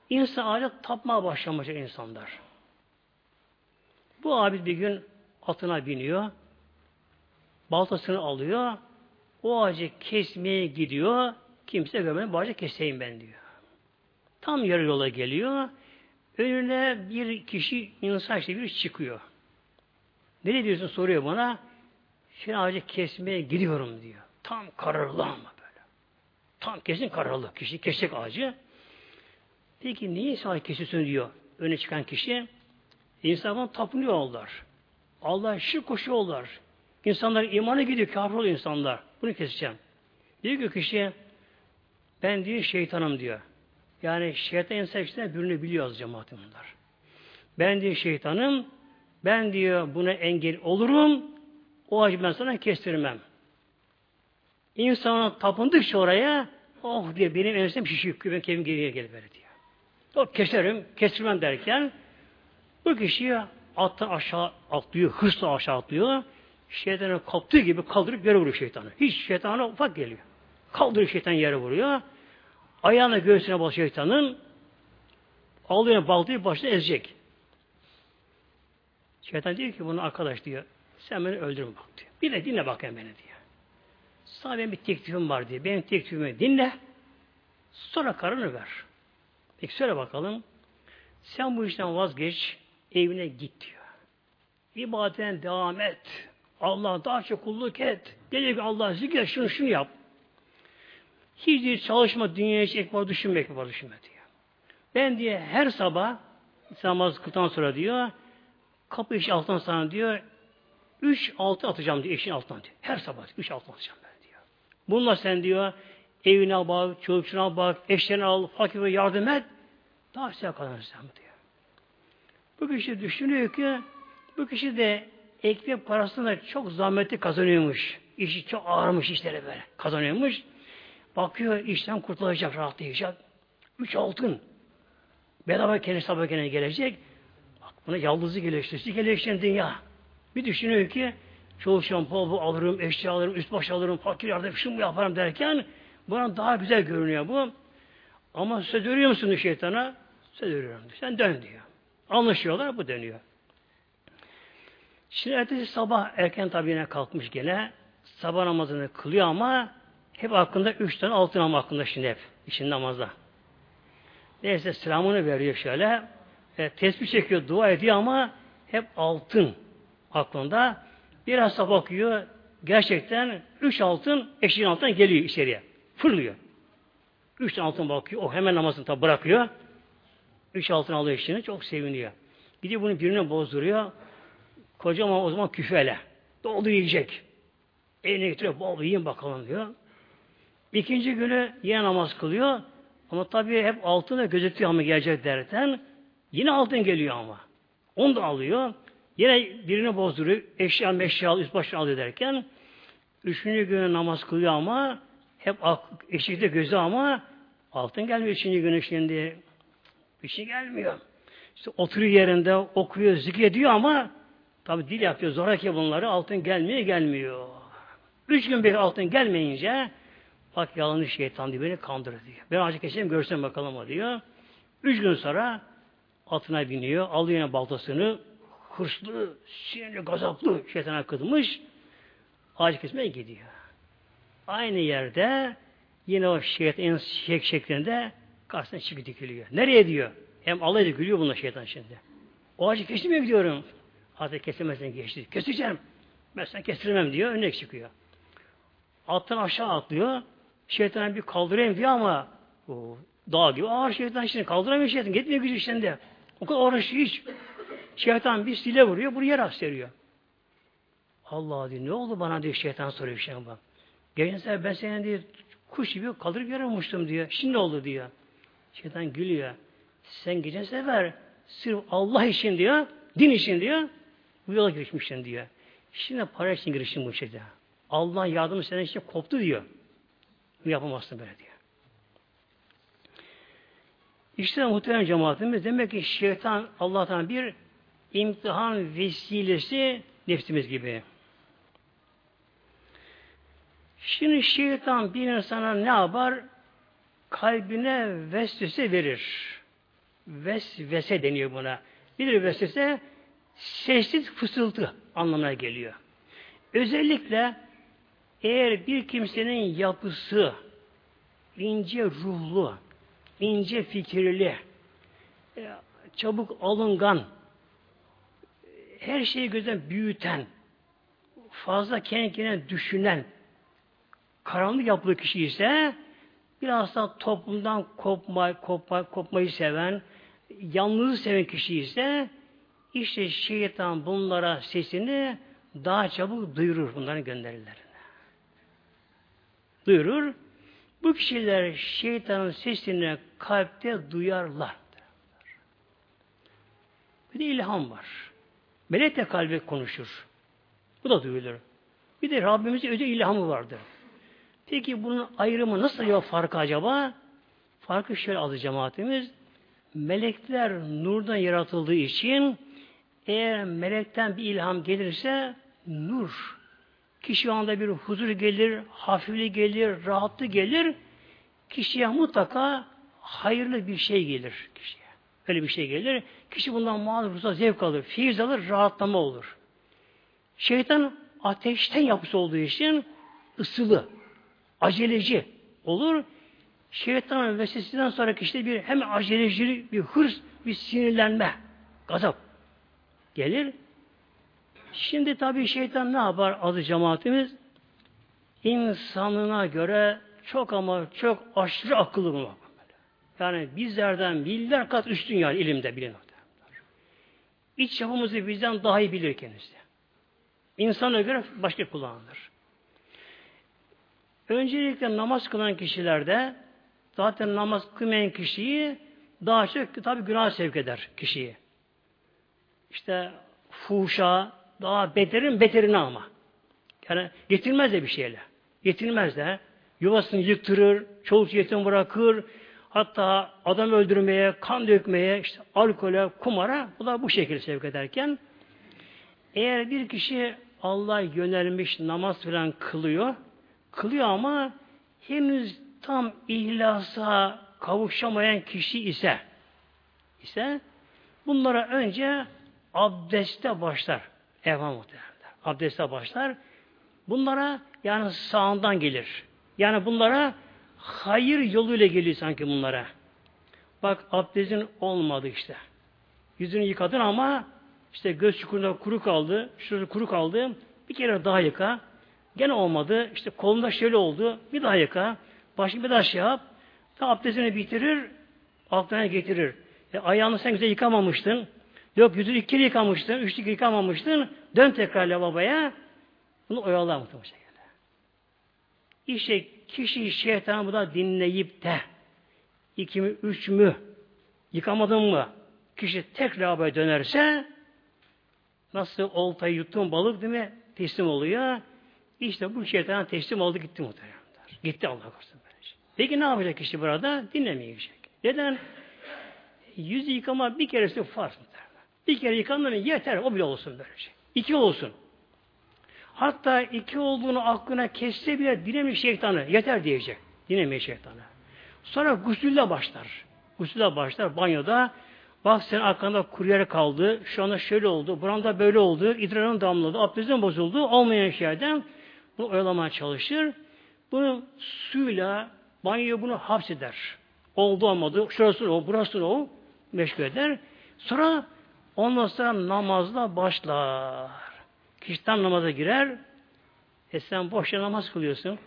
insan ağaca tapmaya başlamış insanlar. Bu abi bir gün atına biniyor, baltasını alıyor, o ağacı kesmeye gidiyor, kimse görmeden bu ağacı keseyim ben diyor. Tam yarı yola geliyor, önüne bir kişi, insan işte bir çıkıyor. Ne diyorsun soruyor bana. Şimdi ağacı kesmeye gidiyorum diyor. Tam kararlı ama böyle. Tam kesin kararlı. Kişi kesecek ağacı. Peki niye ağacı kesiyorsun diyor. Öne çıkan kişi. İnsanlar tapınıyorlar. Allah şirk koşuyorlar. İnsanlar imanı gidiyor. Kafir oluyor insanlar. Bunu keseceğim. Diyor ki kişi ben diyor şeytanım diyor. Yani şeytan insan birini biliyoruz cemaatim bunlar. Ben diyor şeytanım ben diyor buna engel olurum. O acı ben sana kestirmem. İnsana tapındıkça oraya oh diye benim ensem şişiyor. Ben kendim geriye gel böyle diyor. O keserim, kestirmem derken bu kişi alttan aşağı atlıyor, hırsla aşağı atlıyor. Şeytanı kaptığı gibi kaldırıp yere vuruyor şeytanı. Hiç şeytana ufak geliyor. Kaldırıyor şeytan yere vuruyor. Ayağına göğsüne basıyor şeytanın. Alıyor baltayı başına ezecek. Şeytan diyor ki bunu arkadaş diyor. Sen beni öldürme bak diyor. Bir de dinle bakayım beni diyor. Sana benim bir teklifim var diyor. Benim teklifimi dinle. Sonra karını ver. Peki söyle bakalım. Sen bu işten vazgeç. Evine git diyor. İbadetten devam et. Allah'a daha çok kulluk et. Dedi ki Allah zikret şunu şunu yap. Hiç diyor, çalışma dünyaya hiç ekmek düşünme ekmek düşünme diyor. Ben diye her sabah namaz kıldıktan sonra diyor Kapı eşi altından sana diyor üç altı atacağım diyor eşin altından diyor. Her sabah üç altı atacağım ben diyor. Bununla sen diyor evine bak, çocukçuna bak, eşlerine al, fakire yardım et. Daha size kazanırsın diyor. Bu kişi düşünüyor ki bu kişi de ekmek parasını çok zahmetli kazanıyormuş. İşi çok ağırmış işleri böyle kazanıyormuş. Bakıyor işten kurtulacak, rahatlayacak. Üç altın. Bedava kendisi sabah gelecek. Buna yaldızı geliştirisi geliştiren dünya. Bir düşünüyor ki çalışan bol bol alırım, eşya alırım, üst baş alırım, fakir yardım şunu yaparım derken bana daha güzel görünüyor bu. Ama söz veriyor musun şeytana? Söz veriyorum. Sen dön diyor. Anlaşıyorlar, bu dönüyor. Şimdi ertesi sabah erken tabi yine kalkmış gene. Sabah namazını kılıyor ama hep aklında üç tane altın ama aklında şimdi hep. için namazda. Neyse selamını veriyor şöyle e, tesbih çekiyor, dua ediyor ama hep altın. aklında. Biraz da bakıyor. Gerçekten üç altın eşeğin altından geliyor içeriye. Fırlıyor. Üç altın bakıyor. O hemen namazını tabi bırakıyor. Üç altın alıyor eşeğini. Çok seviniyor. Gidiyor bunu birine bozduruyor. Kocaman o zaman küfele. Doldu yiyecek. Eline getiriyor. Bol yiyin bakalım diyor. İkinci günü yine namaz kılıyor. Ama tabii hep altına gözetiyor ama gelecek derken yine altın geliyor ama. Onu da alıyor. Yine birini bozduruyor. Eşya meşya üst başına alıyor derken üçüncü günü namaz kılıyor ama hep eşikte gözü ama altın gelmiyor üçüncü günü şimdi. Bir şey gelmiyor. İşte oturuyor yerinde okuyor, zikrediyor ama tabi dil yapıyor zoraki bunları altın gelmiyor gelmiyor. Üç gün bir altın gelmeyince bak yalanı şeytan diye beni kandırır diyor. Ben acı geçeyim görsem bakalım o diyor. Üç gün sonra atına biniyor, alıyor yine baltasını, hırslı, sinirli, gazaplı şeytana kızmış, ağaç kesmeye gidiyor. Aynı yerde yine o şeytan şek şeklinde karşısına çıkı dikiliyor. Nereye diyor? Hem Allah gülüyor bununla şeytan şimdi. O ağacı kesmeye gidiyorum. Hazreti kesemezsen geçti. Keseceğim. Ben sana kestirmem diyor. Önüne çıkıyor. Alttan aşağı atlıyor. Şeytan bir kaldırayım diyor ama o dağ gibi ağır şeytan şimdi kaldıramıyor şeytan. Gitmiyor gücü şimdi. O kadar uğraşıyor hiç. Şeytan bir sile vuruyor, buraya rast seriyor. Allah diyor, ne oldu bana diyor şeytan soruyor şeytan bak. Geçen sefer ben seni diyor, kuş gibi kaldırıp yere vurmuştum diyor. Şimdi oldu diyor. Şeytan gülüyor. Sen geçen sefer sırf Allah için diyor, din için diyor, bu yola girişmişsin diyor. Şimdi para için girişim bu şeyde. Allah yardımı senin için koptu diyor. Yapamazsın böyle diyor. İşte muhtemelen cemaatimiz demek ki şeytan Allah'tan bir imtihan vesilesi nefsimiz gibi. Şimdi şeytan bir insana ne yapar? Kalbine vesvese verir. Vesvese deniyor buna. Bir vesvese sessiz fısıltı anlamına geliyor. Özellikle eğer bir kimsenin yapısı ince ruhlu, ince fikirli, e, çabuk alıngan, her şeyi gözden büyüten, fazla kendine düşünen, karanlık yapılı kişi ise biraz da toplumdan kopma, kopma, kopmayı seven, yalnızı seven kişi ise işte şeytan bunlara sesini daha çabuk duyurur bunların gönderilerine. Duyurur. Bu kişiler şeytanın sesini kalpte duyarlar. Bir de ilham var. Melek de kalbe konuşur. Bu da duyulur. Bir de Rabbimizin özel ilhamı vardır. Peki bunun ayrımı nasıl ya farkı acaba? Farkı şöyle adı cemaatimiz. Melekler nurdan yaratıldığı için eğer melekten bir ilham gelirse nur. Kişi anda bir huzur gelir, hafiflik gelir, rahatlık gelir. Kişiye mutlaka hayırlı bir şey gelir kişiye. Öyle bir şey gelir. Kişi bundan mağdur zevk alır, feyiz alır, rahatlama olur. Şeytan ateşten yapısı olduğu için ısılı, aceleci olur. Şeytanın vesvesesinden sonra kişide bir hem aceleci, bir hırs, bir sinirlenme, gazap gelir. Şimdi tabii şeytan ne yapar adı cemaatimiz? İnsanına göre çok ama çok aşırı akıllı bu. Yani bizlerden milyar kat üstün yani ilimde bilin. İç yapımızı bizden daha iyi bilir kendisi. İnsana göre başka kullanılır. Öncelikle namaz kılan kişilerde zaten namaz kılmayan kişiyi daha çok tabi günah sevk eder kişiyi. İşte fuhuşa, daha beterin beterini ama. Yani getirmez de bir şeyle. Getirmez de. Yuvasını yıktırır, çoluk yetim bırakır, hatta adam öldürmeye, kan dökmeye, işte alkole, kumara, bu da bu şekilde sevk ederken eğer bir kişi Allah yönelmiş namaz falan kılıyor, kılıyor ama henüz tam ihlasa kavuşamayan kişi ise ise bunlara önce abdeste başlar. Evham muhtemelen. Abdeste başlar. Bunlara yani sağından gelir. Yani bunlara hayır yoluyla geliyor sanki bunlara. Bak abdestin olmadı işte. Yüzünü yıkadın ama İşte göz çukurunda kuru kaldı, şurada kuru kaldı. Bir kere daha yıka. Gene olmadı. İşte kolunda şöyle oldu. Bir daha yıka. Başka bir daha şey yap. Ta abdestini bitirir. Aklına getirir. E, ayağını sen güzel yıkamamıştın. Yok yüzünü iki kere yıkamıştın. Üç kere yıkamamıştın. Dön tekrar lavaboya. Bunu oyala muhtemelen şekilde. İşte kişi şeytanı bu da dinleyip de iki mi, üç mü yıkamadın mı kişi tekrar lavaboya dönerse nasıl oltayı yuttuğun balık değil mi? Teslim oluyor. İşte bu şeytana teslim oldu gitti muhtemelen. Gitti Allah korusun. Peki ne yapacak kişi burada? Dinlemeyecek. Neden? Yüz yıkama bir keresi farz Bir kere yıkanma yeter. O bile olsun böylece. İki olsun. Hatta iki olduğunu aklına kesse bile dinlemiş şeytanı. Yeter diyecek. Dinlemeyi şeytanı. Sonra gusülle başlar. Gusülle başlar banyoda. Bak senin arkanda kuryer kaldı. Şu anda şöyle oldu. Buranda böyle oldu. İdrarın damladı. Abdestin bozuldu. Olmayan şeyden bunu oyalamaya çalışır. Bunu suyla banyo bunu hapseder. Oldu olmadı. Şurası o, burası o. Meşgul eder. Sonra ondan sonra namazla başlar. Kişi tam namaza girer. E sen boşça namaz kılıyorsun.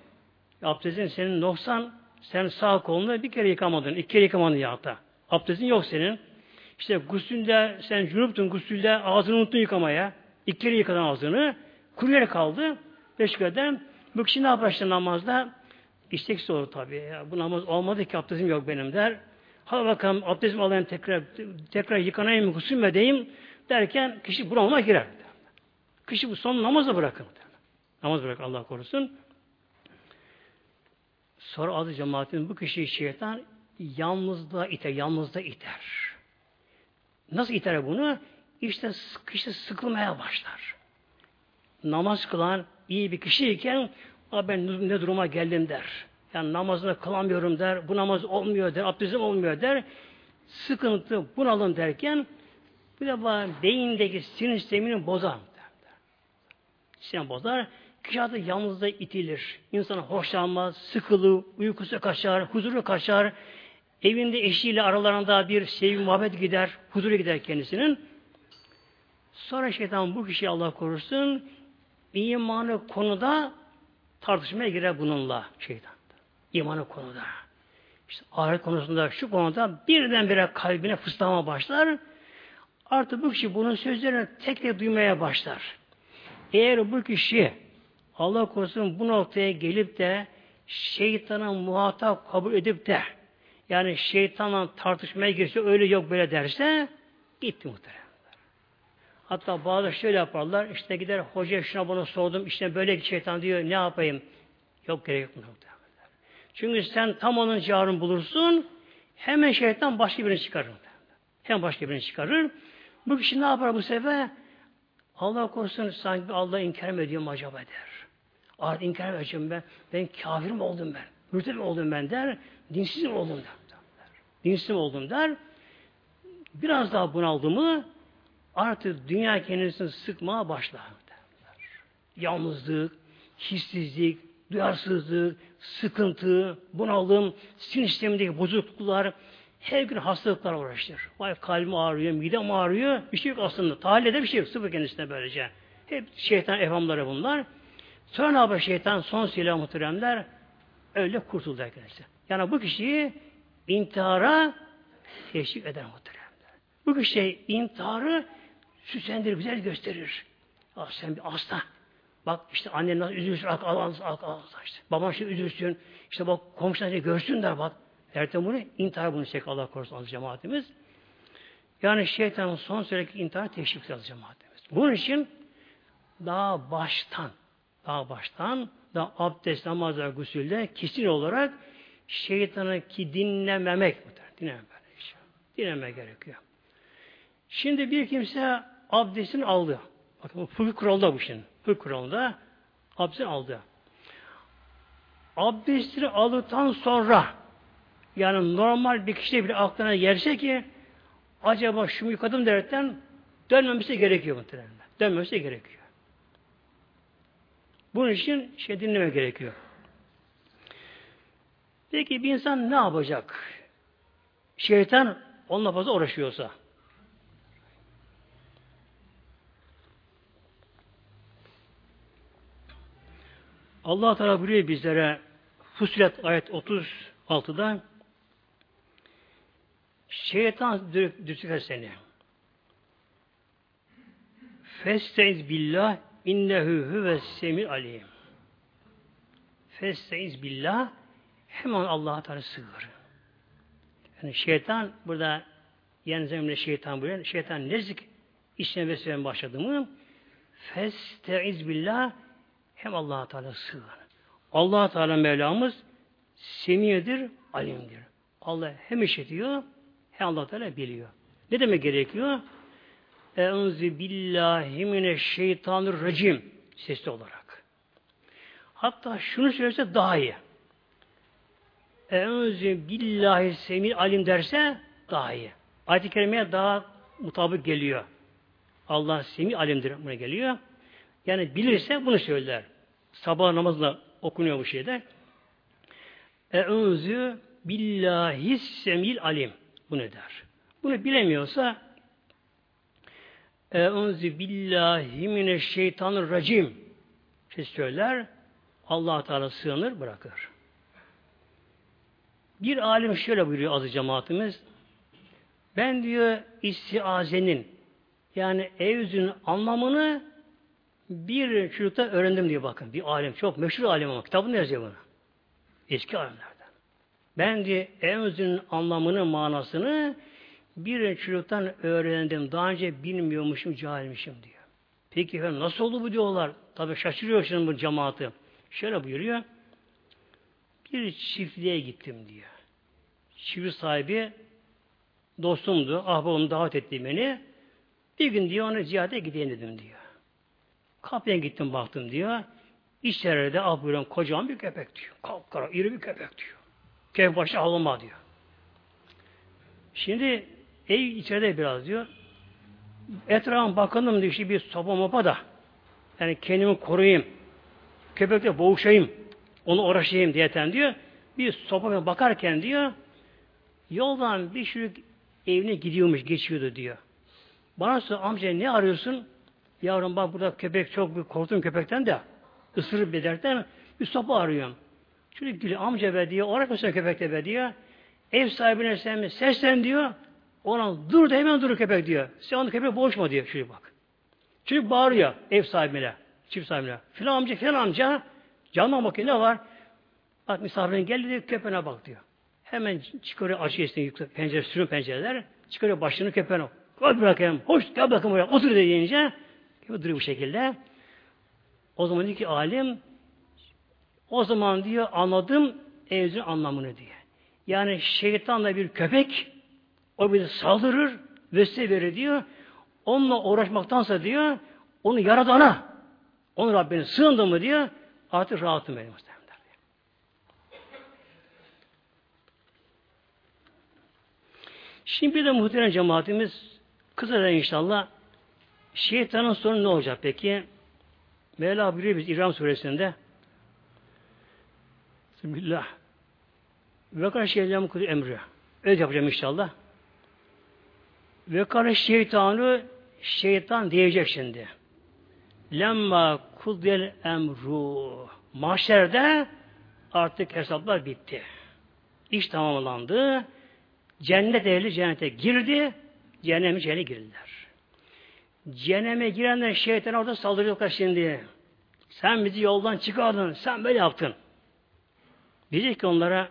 Abdestin senin 90. Sen sağ kolunu bir kere yıkamadın. iki kere yıkamadın ya da. Abdestin yok senin. İşte gusülde sen cünuptun gusülde ağzını unuttun yıkamaya. İki kere yıkadın ağzını. Kuru yer kaldı. Beş eden bu kişi ne yapar işte namazda? İstek soru tabii. Ya, bu namaz olmadı ki abdestim yok benim der. Hadi bakalım abdestimi alayım tekrar tekrar yıkanayım gusül edeyim derken kişi bunalıma girer. Kişi bu son namazı bırakır. Namaz bırak Allah korusun. Sonra adı cemaatin bu kişiyi şeytan yalnızda iter, yalnızda iter. Nasıl iter bunu? İşte kişi sıkılmaya başlar. Namaz kılan iyi bir kişiyken ben ne duruma geldim der. Yani namazını kılamıyorum der, bu namaz olmuyor der, abdestim olmuyor der. Sıkıntı, bunalım derken bir defa beyindeki sinir sistemini bozar. Sinir bozar. Kişi artık yalnızda itilir. İnsana hoşlanmaz, sıkılı, uykusu kaçar, huzuru kaçar. Evinde eşiyle aralarında bir sevgi muhabbet gider, huzuru gider kendisinin. Sonra şeytan bu kişiyi Allah korusun imanı konuda tartışmaya girer bununla şeytan. İmanı konuda. İşte ahiret konusunda şu konuda birdenbire kalbine fıslama başlar. Artık bu kişi bunun sözlerini tek tek duymaya başlar. Eğer bu kişi Allah korusun bu noktaya gelip de şeytanın muhatap kabul edip de yani şeytanla tartışmaya girse öyle yok böyle derse gitti muhtemelen. Hatta bazı şöyle yaparlar. işte gider hoca şuna bunu sordum. işte böyle şeytan diyor. Ne yapayım? Yok gerek yok. Çünkü sen tam onun cevabını bulursun. Hemen şeytan başka birini çıkarır. Hemen başka birini çıkarır. Bu kişi ne yapar bu sefer? Allah korusun sanki Allah inkar mı ediyorum acaba der. Artık inkar mı edeceğim ben? Ben kafir mi oldum ben? Mürtet mi oldum ben der. Dinsiz mi oldum der. Dinsiz mi oldum der. Biraz daha bunaldı mı artık dünya kendisini sıkmaya başlar. Yalnızlık, hissizlik, duyarsızlık, sıkıntı, bunalım, sinir sistemindeki bozukluklar, her gün hastalıklar uğraşır. Vay kalbim ağrıyor, midem ağrıyor. Bir şey yok aslında. Tahlilde bir şey yok. Sıfır kendisine böylece. Hep şeytan evhamları bunlar. Sonra ne yapar şeytan? Son silah muhteremler öyle kurtuldu arkadaşlar. Yani bu kişiyi intihara teşvik eder muhteremler. Bu kişi intiharı süslendirir, güzel gösterir. Ah sen bir hasta. Bak işte annen nasıl üzülsün, al al al al işte. Baban şimdi üzülsün. İşte bak komşular görsünler bak. Erten bunu intihar bunu çek Allah korusun az cemaatimiz. Yani şeytanın son sürekli intihar teşvik az cemaatimiz. Bunun için daha baştan daha baştan daha abdest, namazlar, gusülde kesin olarak şeytanı ki dinlememek dinlememek. Dinleme gerekiyor. Şimdi bir kimse abdestini aldı. Bakın fıkıh kuralda bu şimdi. Fıkıh kuralında abdestini aldı. Abdestini aldıktan sonra yani normal bir kişide bile aklına gelse ki acaba şu yıkadım derken dönmemesi gerekiyor muhtemelen. Dönmemesi gerekiyor. Bunun için şey dinleme gerekiyor. Peki bir insan ne yapacak? Şeytan onunla fazla uğraşıyorsa. Allah Teala buyuruyor bizlere Fusilet ayet 36'da şeytan dürtüker seni. Festeiz billah innehu huves semil alim. Festeiz billah hemen Allah'a Teala sığır. Yani şeytan burada yani zemine şeytan buyuruyor. Şeytan nezik içine vesile başladı mı festeiz billah hem allah Teala sığın. allah Teala Mevlamız semiyedir, alimdir. Allah hem işitiyor hem allah Teala biliyor. Ne demek gerekiyor? Enzi billahi mineşşeytanirracim sesli olarak. Hatta şunu söylese daha iyi. Enzi billahi semil alim derse daha iyi. Ayet-i kerimeye daha mutabık geliyor. Allah semi alimdir buna geliyor. Yani bilirse bunu söyler. Sabah namazında okunuyor bu şeyde. Eûzü billahi semil alim. Bu ne der? Bunu bilemiyorsa Eûzü billahi mineşşeytanirracim şey söyler. allah Teala sığınır, bırakır. Bir alim şöyle buyuruyor azı cemaatimiz. Ben diyor istiazenin yani evzün anlamını bir çocukta öğrendim diye bakın. Bir alim, çok meşhur alim ama kitabını yazıyor bunu. Eski alimlerden. Ben diye evzün anlamını, manasını bir çocuktan öğrendim. Daha önce bilmiyormuşum, cahilmişim diyor. Peki efendim nasıl oldu bu diyorlar. Tabi şaşırıyor şimdi bu cemaati. Şöyle buyuruyor. Bir çiftliğe gittim diyor. Çiftlik sahibi dostumdu, ahbabım davet etti beni. Bir gün diyor onu ziyarete gideyim dedim diyor. Kapıya gittim baktım diyor. İçeride ah buyuran kocaman bir köpek diyor. Kapkara iri bir köpek diyor. Köpek başı ağlama diyor. Şimdi ev içeride biraz diyor. Etrafım bakalım diyor işte bir sopa mopa da. Yani kendimi koruyayım. Köpekle boğuşayım. Onu uğraşayım diyeten diyor. Bir sopa bakarken diyor yoldan bir çocuk evine gidiyormuş, geçiyordu diyor. Bana sor amca ne arıyorsun? Yavrum bak burada köpek çok korktum köpekten de ısırıp bederden bir sopa arıyorum. Çocuk gülüyor amca be diyor. Oraya mısın köpekte be diyor. Ev sahibine sen? Seslen diyor. Ona dur da hemen durur köpek diyor. Sen onu köpek boğuşma diyor. Şuraya bak. Çocuk bağırıyor ev sahibine. Çift sahibine. Filan amca filan amca. Canına bakıyor ne var? Bak misafirin geldi diyor köpeğine bak diyor. Hemen çıkarıyor açıyor yüksek pencere sürün pencereler. Çıkarıyor başını köpeğine. Koy bırakayım. Hoş gel bakın buraya. Otur deyince duruyor bu şekilde. O zaman diyor ki alim o zaman diyor anladım evzin anlamını diye. Yani şeytanla bir köpek o bizi saldırır vesile verir diyor. Onunla uğraşmaktansa diyor onu yaradana onu Rabbine sığındı mı diyor artık rahatım benim muhtemelen. Şimdi bir de muhterem cemaatimiz Kısaca inşallah şeytanın sonu ne olacak peki? Mevla buyuruyor biz İbrahim suresinde Bismillah ve karşı şeytan kudu emri. Öyle yapacağım inşallah. Ve karşı şeytanı şeytan diyecek şimdi. Lemma kudel emru. Mahşerde artık hesaplar bitti. İş tamamlandı. Cennet ehli cennete girdi. Cehennem içine girdiler. Cehenneme girenler şeytan orada saldırıyorlar şimdi. Sen bizi yoldan çıkardın. Sen böyle yaptın. Diyecek ki onlara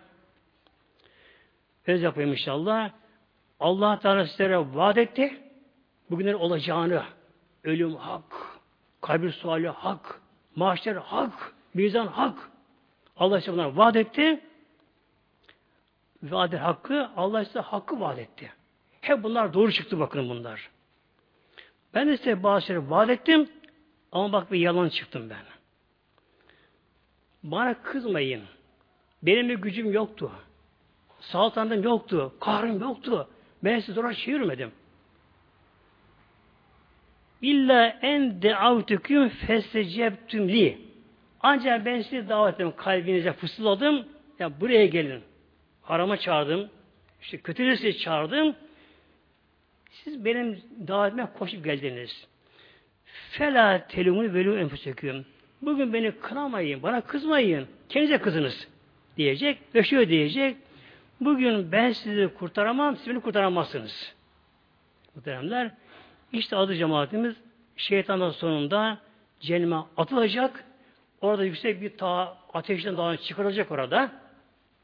öz yapayım inşallah. Allah Teala sizlere vaat etti. Bugünler olacağını. Ölüm hak. Kabir suali hak. Mahşer hak. Mizan hak. Allah size bunları vaat etti. Vaat hakkı Allah size hakkı vaat etti. Hep bunlar doğru çıktı bakın bunlar. Ben de size bazı şeyleri vaat ettim ama bak bir yalan çıktım ben. Bana kızmayın. Benim bir gücüm yoktu. Saltanatım yoktu. Kahrım yoktu. Ben sizi zora çevirmedim. İlla en deavtüküm festecebtüm li. Ancak ben sizi davet ettim. Kalbinize fısıldadım. Ya buraya gelin. Harama çağırdım. İşte kötülüğü çağırdım. Siz benim davetime koşup geldiniz. Fela telumunu velü enfüseküm. Bugün beni kınamayın, bana kızmayın. Kendinize kızınız diyecek ve şöyle diyecek. Bugün ben sizi kurtaramam, siz beni kurtaramazsınız. Muhteremler, işte adı cemaatimiz şeytanın sonunda cehenneme atılacak. Orada yüksek bir ta ateşten dağın çıkarılacak orada.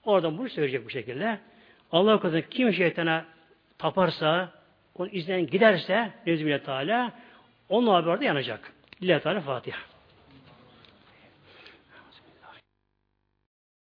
Oradan bunu söyleyecek bu şekilde. Allah katında kim şeytana taparsa, onun izden giderse Nezmi Teala onun haberde yanacak. Lillahi Teala Fatiha.